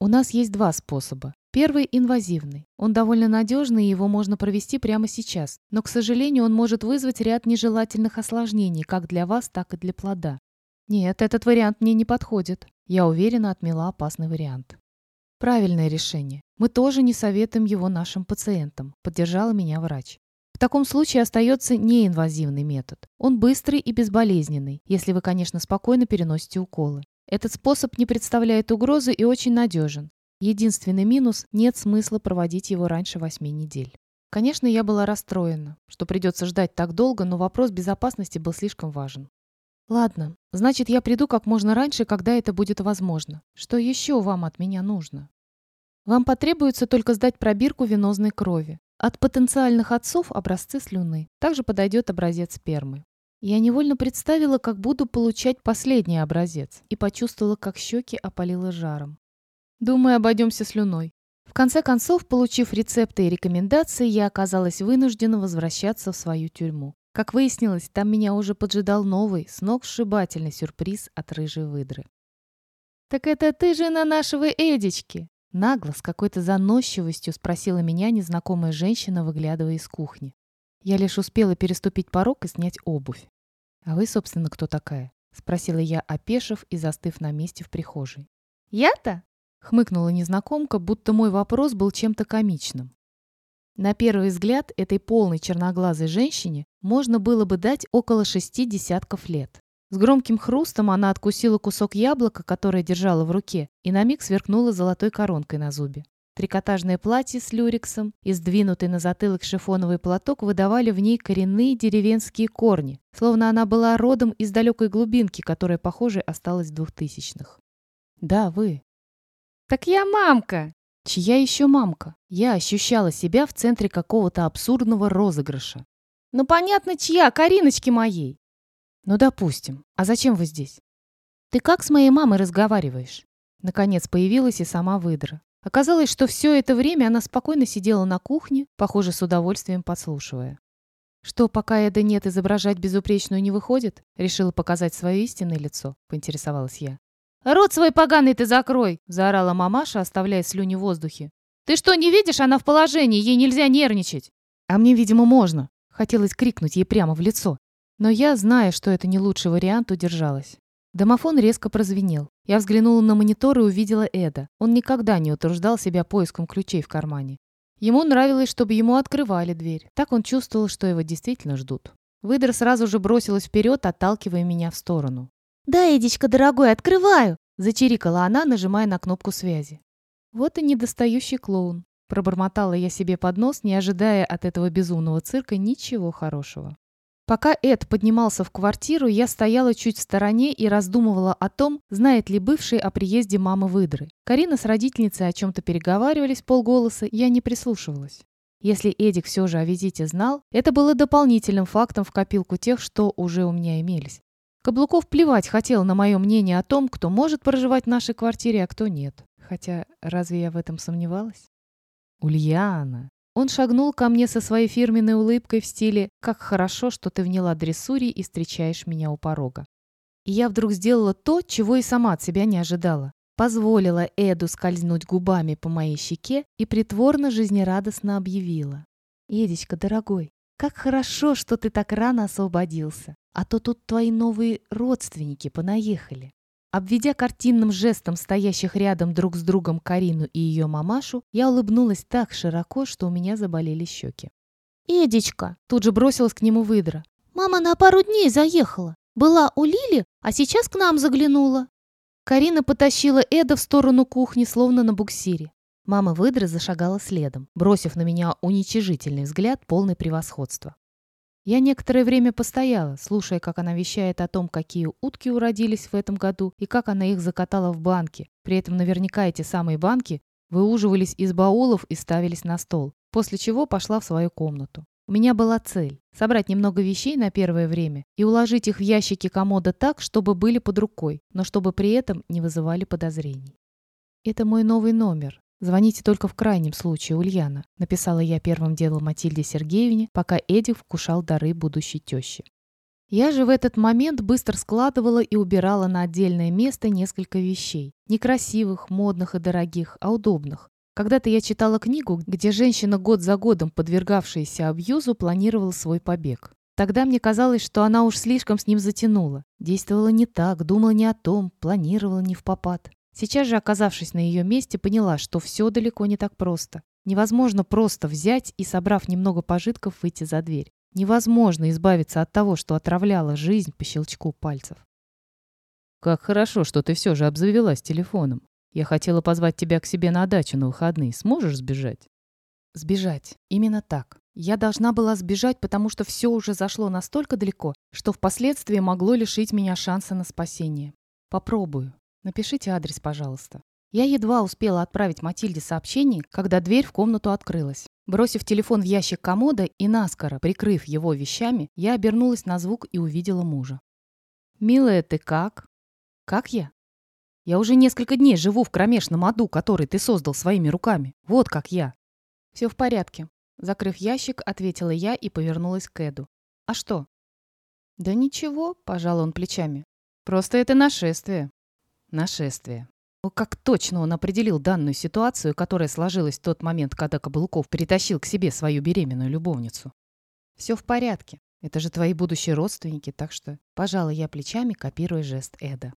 У нас есть два способа. Первый – инвазивный. Он довольно надежный, и его можно провести прямо сейчас. Но, к сожалению, он может вызвать ряд нежелательных осложнений как для вас, так и для плода. Нет, этот вариант мне не подходит. Я уверенно отмела опасный вариант. Правильное решение. Мы тоже не советуем его нашим пациентам, поддержала меня врач. В таком случае остается неинвазивный метод. Он быстрый и безболезненный, если вы, конечно, спокойно переносите уколы. Этот способ не представляет угрозы и очень надежен. Единственный минус – нет смысла проводить его раньше восьми недель. Конечно, я была расстроена, что придется ждать так долго, но вопрос безопасности был слишком важен. Ладно, значит, я приду как можно раньше, когда это будет возможно. Что еще вам от меня нужно? Вам потребуется только сдать пробирку венозной крови. От потенциальных отцов образцы слюны. Также подойдет образец спермы. Я невольно представила, как буду получать последний образец, и почувствовала, как щеки опалило жаром. Думаю, обойдемся слюной. В конце концов, получив рецепты и рекомендации, я оказалась вынуждена возвращаться в свою тюрьму. Как выяснилось, там меня уже поджидал новый, сногсшибательный сюрприз от рыжей выдры. «Так это ты жена нашего Эдички?» Нагло, с какой-то заносчивостью спросила меня незнакомая женщина, выглядывая из кухни. Я лишь успела переступить порог и снять обувь. «А вы, собственно, кто такая?» — спросила я, опешив и застыв на месте в прихожей. «Я-то? Хмыкнула незнакомка, будто мой вопрос был чем-то комичным. На первый взгляд этой полной черноглазой женщине можно было бы дать около шести десятков лет. С громким хрустом она откусила кусок яблока, которое держала в руке, и на миг сверкнула золотой коронкой на зубе. Трикотажное платье с люрексом и сдвинутый на затылок шифоновый платок выдавали в ней коренные деревенские корни, словно она была родом из далекой глубинки, которая, похоже, осталась в двухтысячных. «Да, вы», «Так я мамка!» Чья еще мамка? Я ощущала себя в центре какого-то абсурдного розыгрыша. «Ну, понятно, чья, Кариночки моей!» «Ну, допустим. А зачем вы здесь?» «Ты как с моей мамой разговариваешь?» Наконец появилась и сама выдра. Оказалось, что все это время она спокойно сидела на кухне, похоже, с удовольствием подслушивая. «Что, пока Эда нет, изображать безупречную не выходит?» Решила показать свое истинное лицо, поинтересовалась я. «Рот свой поганый ты закрой!» – заорала мамаша, оставляя слюни в воздухе. «Ты что, не видишь, она в положении, ей нельзя нервничать!» «А мне, видимо, можно!» – хотелось крикнуть ей прямо в лицо. Но я, зная, что это не лучший вариант, удержалась. Домофон резко прозвенел. Я взглянула на монитор и увидела Эда. Он никогда не утруждал себя поиском ключей в кармане. Ему нравилось, чтобы ему открывали дверь. Так он чувствовал, что его действительно ждут. Выдра сразу же бросилась вперед, отталкивая меня в сторону. «Да, Эдичка, дорогой, открываю!» Зачирикала она, нажимая на кнопку связи. «Вот и недостающий клоун», — пробормотала я себе под нос, не ожидая от этого безумного цирка ничего хорошего. Пока Эд поднимался в квартиру, я стояла чуть в стороне и раздумывала о том, знает ли бывший о приезде мамы выдры. Карина с родительницей о чем-то переговаривались полголоса, я не прислушивалась. Если Эдик все же о визите знал, это было дополнительным фактом в копилку тех, что уже у меня имелись. Каблуков плевать хотел на мое мнение о том, кто может проживать в нашей квартире, а кто нет. Хотя, разве я в этом сомневалась? Ульяна. Он шагнул ко мне со своей фирменной улыбкой в стиле «Как хорошо, что ты вняла дрессуре и встречаешь меня у порога». И я вдруг сделала то, чего и сама от себя не ожидала. Позволила Эду скользнуть губами по моей щеке и притворно жизнерадостно объявила. «Эдичка, дорогой, как хорошо, что ты так рано освободился а то тут твои новые родственники понаехали». Обведя картинным жестом стоящих рядом друг с другом Карину и ее мамашу, я улыбнулась так широко, что у меня заболели щеки. «Эдичка!» Тут же бросилась к нему выдра. «Мама на пару дней заехала. Была у Лили, а сейчас к нам заглянула». Карина потащила Эда в сторону кухни, словно на буксире. Мама выдры зашагала следом, бросив на меня уничижительный взгляд, полный превосходства. Я некоторое время постояла, слушая, как она вещает о том, какие утки уродились в этом году и как она их закатала в банки. При этом наверняка эти самые банки выуживались из баулов и ставились на стол, после чего пошла в свою комнату. У меня была цель – собрать немного вещей на первое время и уложить их в ящики комода так, чтобы были под рукой, но чтобы при этом не вызывали подозрений. «Это мой новый номер. Звоните только в крайнем случае, Ульяна», написала я первым делом Матильде Сергеевне, пока Эдик вкушал дары будущей тещи. Я же в этот момент быстро складывала и убирала на отдельное место несколько вещей. Некрасивых, модных и дорогих, а удобных. Когда-то я читала книгу, где женщина год за годом, подвергавшаяся абьюзу, планировала свой побег. Тогда мне казалось, что она уж слишком с ним затянула. Действовала не так, думала не о том, планировала не в попад. Сейчас же, оказавшись на ее месте, поняла, что все далеко не так просто. Невозможно просто взять и, собрав немного пожитков, выйти за дверь. Невозможно избавиться от того, что отравляло жизнь по щелчку пальцев. «Как хорошо, что ты все же обзавелась телефоном», я хотела позвать тебя к себе на дачу на выходные. Сможешь сбежать?» «Сбежать. Именно так. Я должна была сбежать, потому что все уже зашло настолько далеко, что впоследствии могло лишить меня шанса на спасение. Попробую. Напишите адрес, пожалуйста». Я едва успела отправить Матильде сообщение, когда дверь в комнату открылась. Бросив телефон в ящик комода и наскоро прикрыв его вещами, я обернулась на звук и увидела мужа. «Милая, ты как?» «Как я?» Я уже несколько дней живу в кромешном аду, который ты создал своими руками. Вот как я. Все в порядке. Закрыв ящик, ответила я и повернулась к Эду. А что? Да ничего, пожал он плечами. Просто это нашествие. Нашествие. О, как точно он определил данную ситуацию, которая сложилась в тот момент, когда Каблуков перетащил к себе свою беременную любовницу. Все в порядке. Это же твои будущие родственники, так что, пожалуй, я плечами, копируя жест Эда.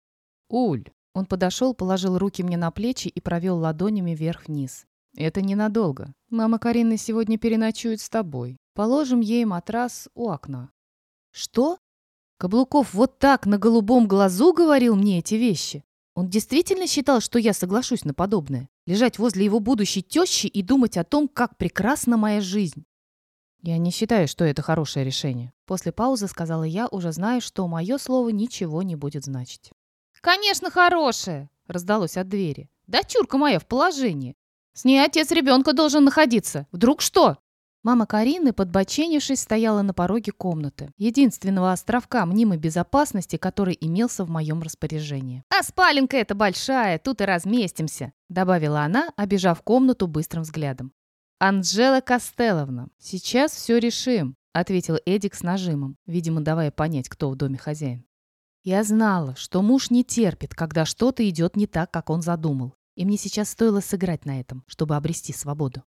«Уль, он подошел, положил руки мне на плечи и провел ладонями вверх-вниз. «Это ненадолго. Мама Карины сегодня переночует с тобой. Положим ей матрас у окна». «Что?» Каблуков вот так на голубом глазу говорил мне эти вещи. Он действительно считал, что я соглашусь на подобное? Лежать возле его будущей тещи и думать о том, как прекрасна моя жизнь? Я не считаю, что это хорошее решение. После паузы сказала я, уже зная, что мое слово ничего не будет значить. «Конечно, хорошая!» — раздалось от двери. «Дочурка моя в положении. С ней отец ребенка должен находиться. Вдруг что?» Мама Карины, подбоченившись, стояла на пороге комнаты, единственного островка мнимой безопасности, который имелся в моем распоряжении. «А спаленка эта большая, тут и разместимся», — добавила она, обижав комнату быстрым взглядом. «Анжела Костеловна, сейчас все решим», — ответил Эдик с нажимом, видимо, давая понять, кто в доме хозяин. Я знала, что муж не терпит, когда что-то идет не так, как он задумал. И мне сейчас стоило сыграть на этом, чтобы обрести свободу.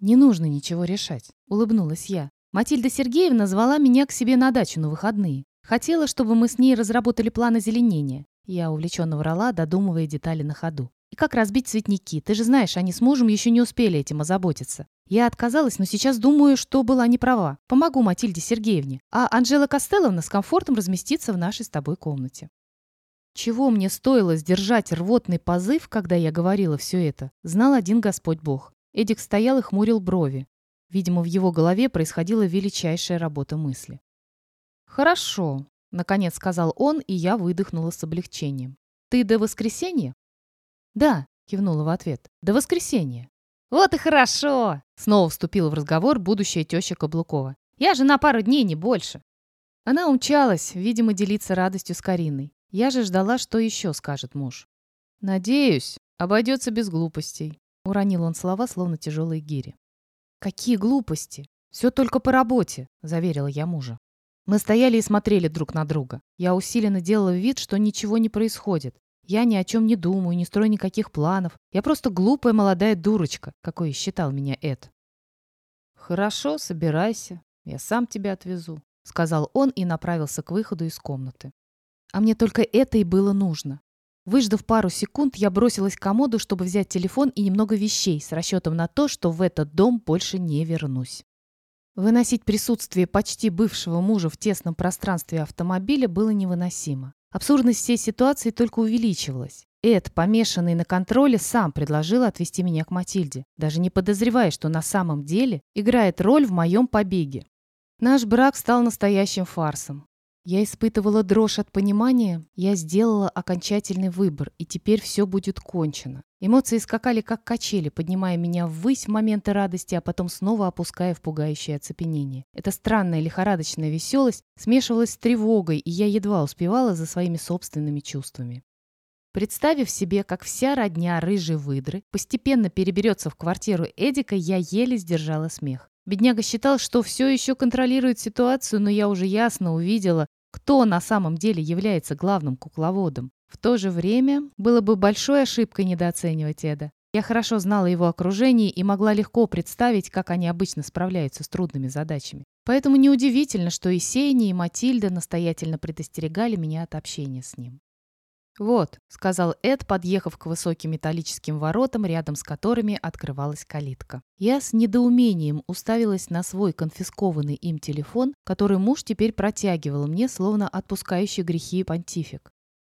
«Не нужно ничего решать», — улыбнулась я. Матильда Сергеевна звала меня к себе на дачу на выходные. Хотела, чтобы мы с ней разработали план озеленения. Я увлеченно врала, додумывая детали на ходу. И как разбить цветники? Ты же знаешь, они с мужем еще не успели этим озаботиться. Я отказалась, но сейчас думаю, что была не права. Помогу Матильде Сергеевне. А Анжела Костеловна с комфортом разместится в нашей с тобой комнате. Чего мне стоило сдержать рвотный позыв, когда я говорила все это, знал один Господь Бог. Эдик стоял и хмурил брови. Видимо, в его голове происходила величайшая работа мысли. «Хорошо», — наконец сказал он, и я выдохнула с облегчением. «Ты до воскресенья?» «Да», — кивнула в ответ. «До воскресенья». «Вот и хорошо!» — снова вступила в разговор будущая теща Каблукова. «Я же на пару дней, не больше». Она умчалась, видимо, делиться радостью с Кариной. Я же ждала, что еще скажет муж. «Надеюсь, обойдется без глупостей», — уронил он слова, словно тяжелые гири. «Какие глупости? Все только по работе», — заверила я мужа. Мы стояли и смотрели друг на друга. Я усиленно делала вид, что ничего не происходит, я ни о чем не думаю, не строю никаких планов. Я просто глупая молодая дурочка, какой считал меня Эд. «Хорошо, собирайся. Я сам тебя отвезу», — сказал он и направился к выходу из комнаты. А мне только это и было нужно. Выждав пару секунд, я бросилась к комоду, чтобы взять телефон и немного вещей с расчетом на то, что в этот дом больше не вернусь. Выносить присутствие почти бывшего мужа в тесном пространстве автомобиля было невыносимо. Абсурдность всей ситуации только увеличивалась. Эд, помешанный на контроле, сам предложил отвезти меня к Матильде, даже не подозревая, что на самом деле играет роль в моем побеге. Наш брак стал настоящим фарсом. Я испытывала дрожь от понимания, я сделала окончательный выбор, и теперь все будет кончено. Эмоции скакали как качели, поднимая меня ввысь в моменты радости, а потом снова опуская в пугающее оцепенение. Эта странная лихорадочная веселость смешивалась с тревогой, и я едва успевала за своими собственными чувствами. Представив себе, как вся родня рыжей выдры постепенно переберется в квартиру Эдика, я еле сдержала смех. Бедняга считал, что все еще контролирует ситуацию, но я уже ясно увидела, кто на самом деле является главным кукловодом. В то же время было бы большой ошибкой недооценивать Эда. Я хорошо знала его окружение и могла легко представить, как они обычно справляются с трудными задачами. Поэтому неудивительно, что и Сеня, и Матильда настоятельно предостерегали меня от общения с ним. «Вот», — сказал Эд, подъехав к высоким металлическим воротам, рядом с которыми открывалась калитка. Я с недоумением уставилась на свой конфискованный им телефон, который муж теперь протягивал мне, словно отпускающий грехи понтифик.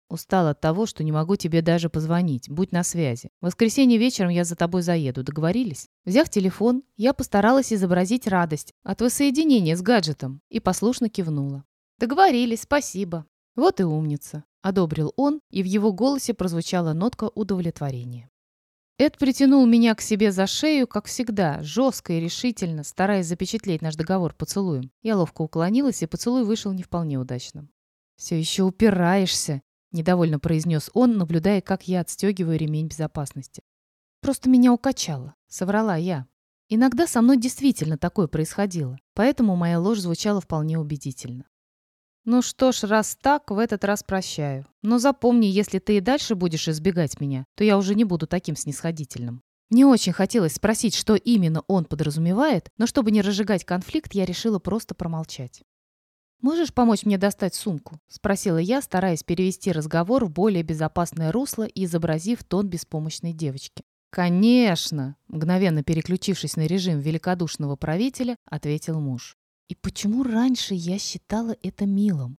Устал от того, что не могу тебе даже позвонить. Будь на связи. В воскресенье вечером я за тобой заеду. Договорились? Взяв телефон, я постаралась изобразить радость от воссоединения с гаджетом и послушно кивнула. Договорились, спасибо. Вот и умница. Одобрил он, и в его голосе прозвучала нотка удовлетворения. Эд притянул меня к себе за шею, как всегда, жестко и решительно, стараясь запечатлеть наш договор поцелуем. Я ловко уклонилась, и поцелуй вышел не вполне удачным. «Все еще упираешься», — недовольно произнес он, наблюдая, как я отстегиваю ремень безопасности. «Просто меня укачало», — соврала я. Иногда со мной действительно такое происходило, поэтому моя ложь звучала вполне убедительно. «Ну что ж, раз так, в этот раз прощаю. Но запомни, если ты и дальше будешь избегать меня, то я уже не буду таким снисходительным». Мне очень хотелось спросить, что именно он подразумевает, но чтобы не разжигать конфликт, я решила просто промолчать. «Можешь помочь мне достать сумку?» – спросила я, стараясь перевести разговор в более безопасное русло и изобразив тон беспомощной девочки. «Конечно!» – мгновенно переключившись на режим великодушного правителя, ответил муж. И почему раньше я считала это милым?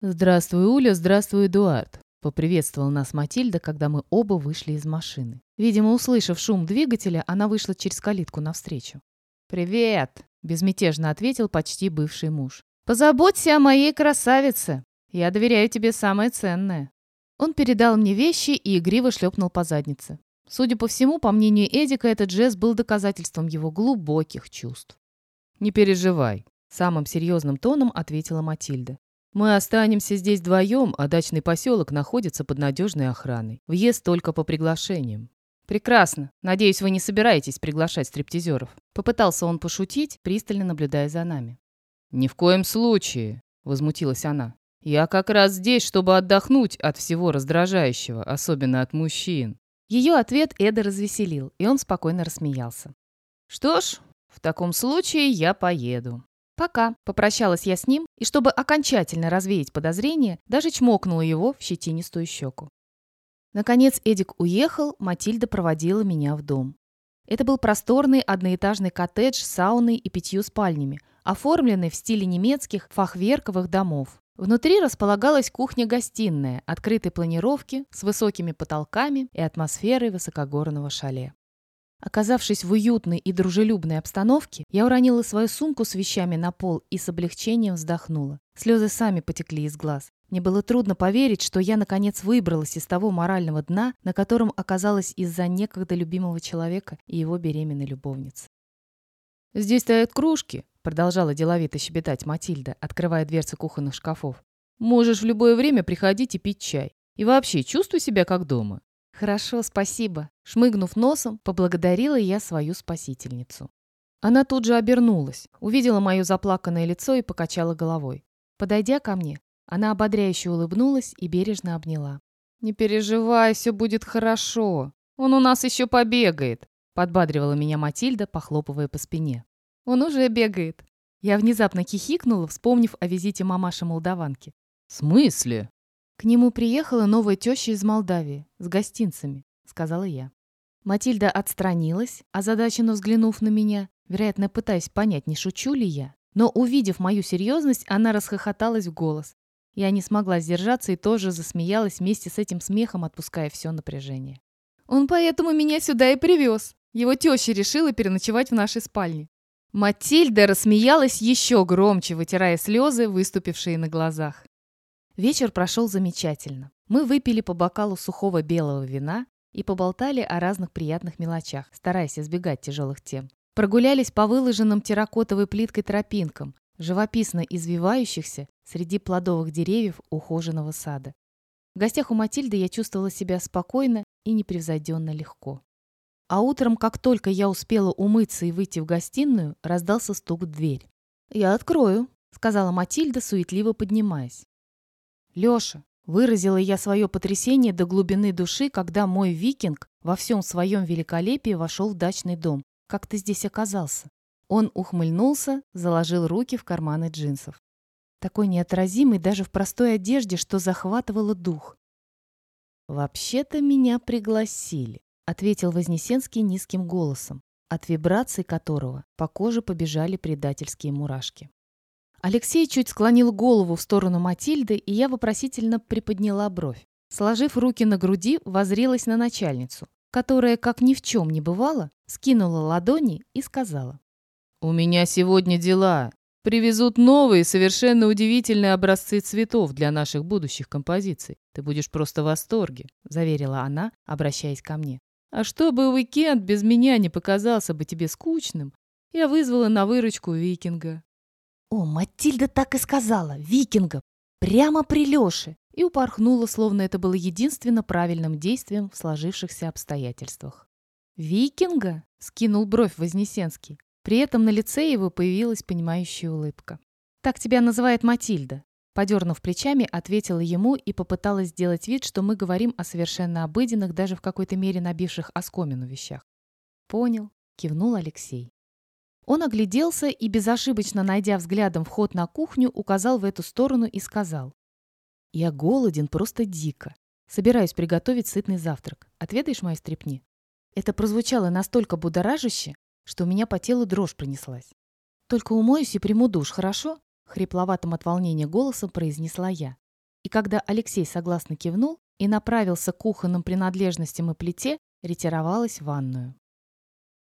«Здравствуй, Уля, здравствуй, Эдуард», — поприветствовал нас Матильда, когда мы оба вышли из машины. Видимо, услышав шум двигателя, она вышла через калитку навстречу. «Привет!» — безмятежно ответил почти бывший муж. «Позаботься о моей красавице! Я доверяю тебе самое ценное». Он передал мне вещи и игриво шлепнул по заднице. Судя по всему, по мнению Эдика, этот жест был доказательством его глубоких чувств. «Не переживай», — самым серьезным тоном ответила Матильда. «Мы останемся здесь вдвоем, а дачный поселок находится под надежной охраной. Въезд только по приглашениям». «Прекрасно. Надеюсь, вы не собираетесь приглашать стриптизеров». Попытался он пошутить, пристально наблюдая за нами. «Ни в коем случае», — возмутилась она. «Я как раз здесь, чтобы отдохнуть от всего раздражающего, особенно от мужчин». Ее ответ Эда развеселил, и он спокойно рассмеялся. «Что ж, в таком случае я поеду. Пока. Попрощалась я с ним, и чтобы окончательно развеять подозрения, даже чмокнула его в щетинистую щеку. Наконец Эдик уехал, Матильда проводила меня в дом. Это был просторный одноэтажный коттедж с сауной и пятью спальнями, оформленный в стиле немецких фахверковых домов. Внутри располагалась кухня-гостиная открытой планировки с высокими потолками и атмосферой высокогорного шале. Оказавшись в уютной и дружелюбной обстановке, я уронила свою сумку с вещами на пол и с облегчением вздохнула. Слезы сами потекли из глаз. Мне было трудно поверить, что я наконец выбралась из того морального дна, на котором оказалась из-за некогда любимого человека и его беременной любовницы. «Здесь стоят кружки», — продолжала деловито щебетать Матильда, открывая дверцы кухонных шкафов. «Можешь в любое время приходить и пить чай. И вообще, чувствуй себя как дома. «Хорошо, спасибо». Шмыгнув носом, поблагодарила я свою спасительницу. Она тут же обернулась, увидела мое заплаканное лицо и покачала головой. Подойдя ко мне, она ободряюще улыбнулась и бережно обняла. «Не переживай, все будет хорошо. Он у нас еще побегает», подбадривала меня Матильда, похлопывая по спине. «Он уже бегает». Я внезапно хихикнула, вспомнив о визите мамаши-молдаванки. «В смысле?» «К нему приехала новая теща из Молдавии с гостинцами», — сказала я. Матильда отстранилась, озадаченно взглянув на меня, вероятно, пытаясь понять, не шучу ли я. Но, увидев мою серьезность, она расхохоталась в голос. Я не смогла сдержаться и тоже засмеялась вместе с этим смехом, отпуская все напряжение. «Он поэтому меня сюда и привез. Его теща решила переночевать в нашей спальне». Матильда рассмеялась еще громче, вытирая слезы, выступившие на глазах. Вечер прошел замечательно. Мы выпили по бокалу сухого белого вина и поболтали о разных приятных мелочах, стараясь избегать тяжелых тем. Прогулялись по выложенным терракотовой плиткой тропинкам, живописно извивающихся среди плодовых деревьев ухоженного сада. В гостях у Матильды я чувствовала себя спокойно и непревзойденно легко. А утром, как только я успела умыться и выйти в гостиную, раздался стук в дверь. «Я открою», — сказала Матильда, суетливо поднимаясь. «Лёша», — выразила я свое потрясение до глубины души, когда мой викинг во всем своем великолепии вошел в дачный дом, как ты здесь оказался?» Он ухмыльнулся, заложил руки в карманы джинсов. Такой неотразимый даже в простой одежде, что захватывало дух. «Вообще-то меня пригласили», — ответил Вознесенский низким голосом, от вибраций которого по коже побежали предательские мурашки. Алексей чуть склонил голову в сторону Матильды, и я вопросительно приподняла бровь. Сложив руки на груди, возрилась на начальницу которая, как ни в чем не бывало, скинула ладони и сказала. «У меня сегодня дела. Привезут новые, совершенно удивительные образцы цветов для наших будущих композиций. Ты будешь просто в восторге», — заверила она, обращаясь ко мне. «А чтобы уикенд без меня не показался бы тебе скучным, я вызвала на выручку викинга». «О, Матильда так и сказала, викинга, прямо при Лёше и упорхнула, словно это было единственно правильным действием в сложившихся обстоятельствах. «Викинга?» — скинул бровь Вознесенский. При этом на лице его появилась понимающая улыбка. «Так тебя называет Матильда», Подернув плечами, ответила ему и попыталась сделать вид, что мы говорим о совершенно обыденных, даже в какой-то мере набивших оскомину вещах. «Понял», — кивнул Алексей. Он огляделся и, безошибочно найдя взглядом вход на кухню, указал в эту сторону и сказал. Я голоден просто дико. Собираюсь приготовить сытный завтрак. Отведаешь мои стрепни? Это прозвучало настолько будоражаще, что у меня по телу дрожь пронеслась. «Только умоюсь и приму душ, хорошо?» Хрипловатым от волнения голосом произнесла я. И когда Алексей согласно кивнул и направился к кухонным принадлежностям и плите, ретировалась в ванную.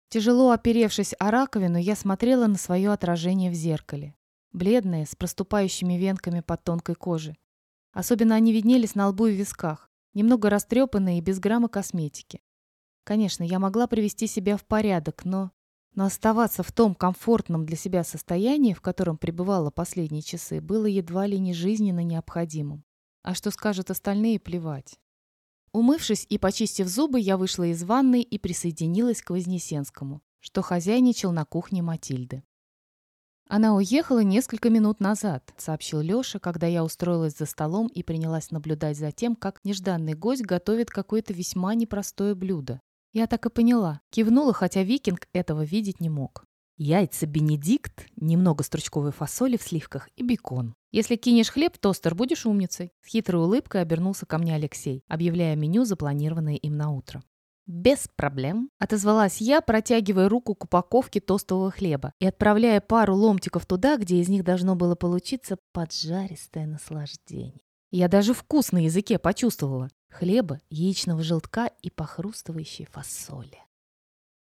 Тяжело оперевшись о раковину, я смотрела на свое отражение в зеркале. Бледное, с проступающими венками под тонкой кожей. Особенно они виднелись на лбу и висках, немного растрепанные и без грамма косметики. Конечно, я могла привести себя в порядок, но... Но оставаться в том комфортном для себя состоянии, в котором пребывала последние часы, было едва ли не жизненно необходимым. А что скажут остальные, плевать. Умывшись и почистив зубы, я вышла из ванной и присоединилась к Вознесенскому, что хозяйничал на кухне Матильды. «Она уехала несколько минут назад», — сообщил Лёша, когда я устроилась за столом и принялась наблюдать за тем, как нежданный гость готовит какое-то весьма непростое блюдо. Я так и поняла, кивнула, хотя викинг этого видеть не мог. Яйца Бенедикт, немного стручковой фасоли в сливках и бекон. Если кинешь хлеб тостер, будешь умницей. С хитрой улыбкой обернулся ко мне Алексей, объявляя меню, запланированное им на утро. «Без проблем», — отозвалась я, протягивая руку к упаковке тостового хлеба и отправляя пару ломтиков туда, где из них должно было получиться поджаристое наслаждение. Я даже вкус на языке почувствовала. Хлеба, яичного желтка и похрустывающей фасоли.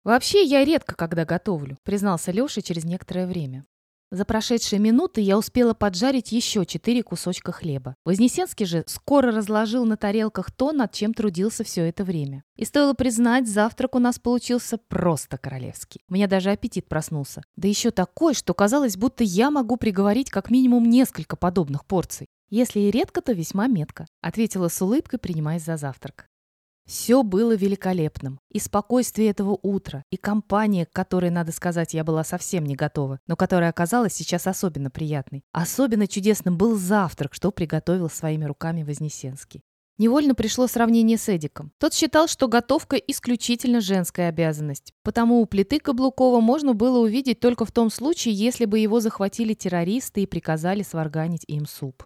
«Вообще, я редко когда готовлю», — признался Леша через некоторое время. За прошедшие минуты я успела поджарить еще четыре кусочка хлеба. Вознесенский же скоро разложил на тарелках то, над чем трудился все это время. И стоило признать, завтрак у нас получился просто королевский. У меня даже аппетит проснулся. Да еще такой, что казалось, будто я могу приговорить как минимум несколько подобных порций. Если и редко, то весьма метко, ответила с улыбкой, принимаясь за завтрак. Все было великолепным. И спокойствие этого утра, и компания, к которой, надо сказать, я была совсем не готова, но которая оказалась сейчас особенно приятной. Особенно чудесным был завтрак, что приготовил своими руками Вознесенский. Невольно пришло сравнение с Эдиком. Тот считал, что готовка исключительно женская обязанность, потому у плиты Каблукова можно было увидеть только в том случае, если бы его захватили террористы и приказали сварганить им суп.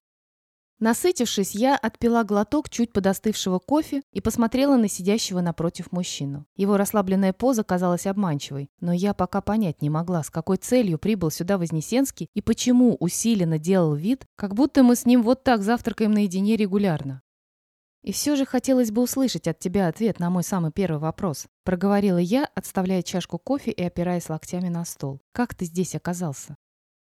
Насытившись, я отпила глоток чуть подостывшего кофе и посмотрела на сидящего напротив мужчину. Его расслабленная поза казалась обманчивой, но я пока понять не могла, с какой целью прибыл сюда Вознесенский и почему усиленно делал вид, как будто мы с ним вот так завтракаем наедине регулярно. И все же хотелось бы услышать от тебя ответ на мой самый первый вопрос. Проговорила я, отставляя чашку кофе и опираясь локтями на стол. Как ты здесь оказался?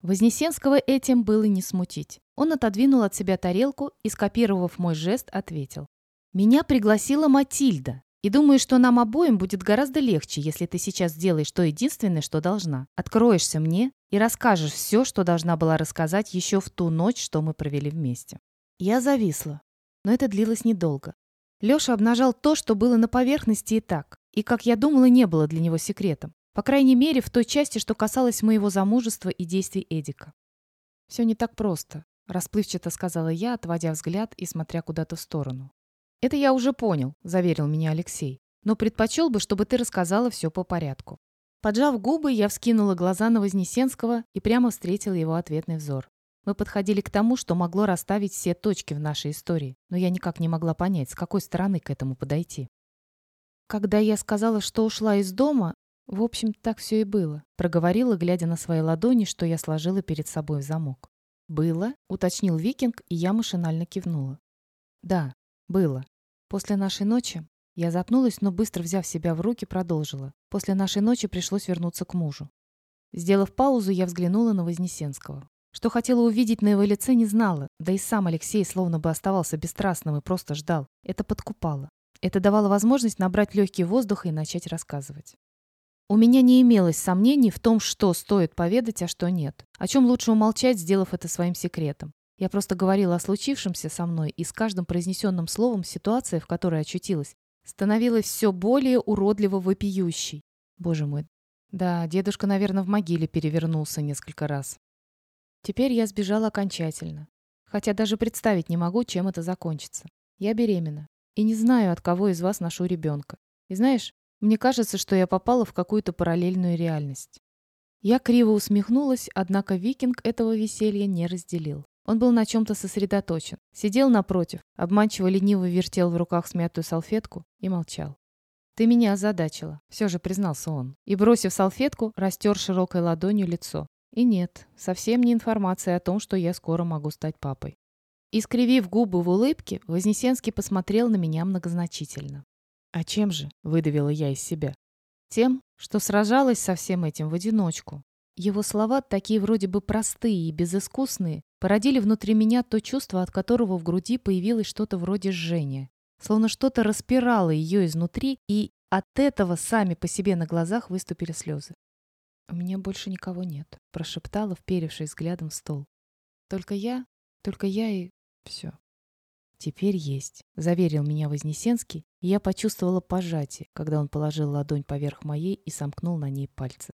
Вознесенского этим было не смутить. Он отодвинул от себя тарелку и, скопировав мой жест, ответил. «Меня пригласила Матильда. И думаю, что нам обоим будет гораздо легче, если ты сейчас сделаешь то единственное, что должна. Откроешься мне и расскажешь все, что должна была рассказать еще в ту ночь, что мы провели вместе. Я зависла, но это длилось недолго. Леша обнажал то, что было на поверхности и так, и, как я думала, не было для него секретом. По крайней мере, в той части, что касалось моего замужества и действий Эдика. «Все не так просто», – расплывчато сказала я, отводя взгляд и смотря куда-то в сторону. «Это я уже понял», – заверил меня Алексей. «Но предпочел бы, чтобы ты рассказала все по порядку». Поджав губы, я вскинула глаза на Вознесенского и прямо встретила его ответный взор. Мы подходили к тому, что могло расставить все точки в нашей истории, но я никак не могла понять, с какой стороны к этому подойти. Когда я сказала, что ушла из дома, в общем, так все и было, проговорила, глядя на свои ладони, что я сложила перед собой в замок. «Было?» — уточнил Викинг, и я машинально кивнула. «Да, было. После нашей ночи я запнулась, но быстро взяв себя в руки, продолжила. После нашей ночи пришлось вернуться к мужу. Сделав паузу, я взглянула на Вознесенского. Что хотела увидеть на его лице, не знала, да и сам Алексей словно бы оставался бесстрастным и просто ждал. Это подкупало. Это давало возможность набрать легкий воздух и начать рассказывать. У меня не имелось сомнений в том, что стоит поведать, а что нет. О чем лучше умолчать, сделав это своим секретом. Я просто говорила о случившемся со мной, и с каждым произнесенным словом ситуация, в которой очутилась, становилась все более уродливо вопиющей. Боже мой. Да, дедушка, наверное, в могиле перевернулся несколько раз. Теперь я сбежала окончательно. Хотя даже представить не могу, чем это закончится. Я беременна. И не знаю, от кого из вас ношу ребенка. И знаешь, мне кажется, что я попала в какую-то параллельную реальность. Я криво усмехнулась, однако викинг этого веселья не разделил. Он был на чем-то сосредоточен. Сидел напротив, обманчиво лениво вертел в руках смятую салфетку и молчал. «Ты меня озадачила», — все же признался он. И, бросив салфетку, растер широкой ладонью лицо. И нет, совсем не информация о том, что я скоро могу стать папой. Искривив губы в улыбке, Вознесенский посмотрел на меня многозначительно. «А чем же?» — выдавила я из себя. «Тем, что сражалась со всем этим в одиночку. Его слова, такие вроде бы простые и безыскусные, породили внутри меня то чувство, от которого в груди появилось что-то вроде жжения. Словно что-то распирало ее изнутри, и от этого сами по себе на глазах выступили слезы. «У меня больше никого нет», — прошептала, вперевшись взглядом в стол. «Только я, только я и все». «Теперь есть», — заверил меня Вознесенский, и я почувствовала пожатие, когда он положил ладонь поверх моей и сомкнул на ней пальцы.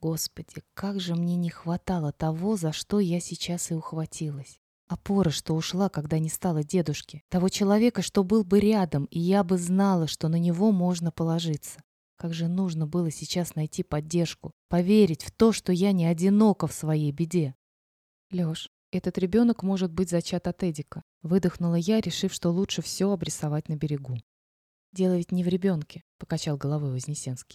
Господи, как же мне не хватало того, за что я сейчас и ухватилась. Опора, что ушла, когда не стало дедушки. Того человека, что был бы рядом, и я бы знала, что на него можно положиться. Как же нужно было сейчас найти поддержку, поверить в то, что я не одинока в своей беде. Лёш, этот ребенок может быть зачат от Эдика. Выдохнула я, решив, что лучше все обрисовать на берегу. Дело ведь не в ребенке, покачал головой Вознесенский.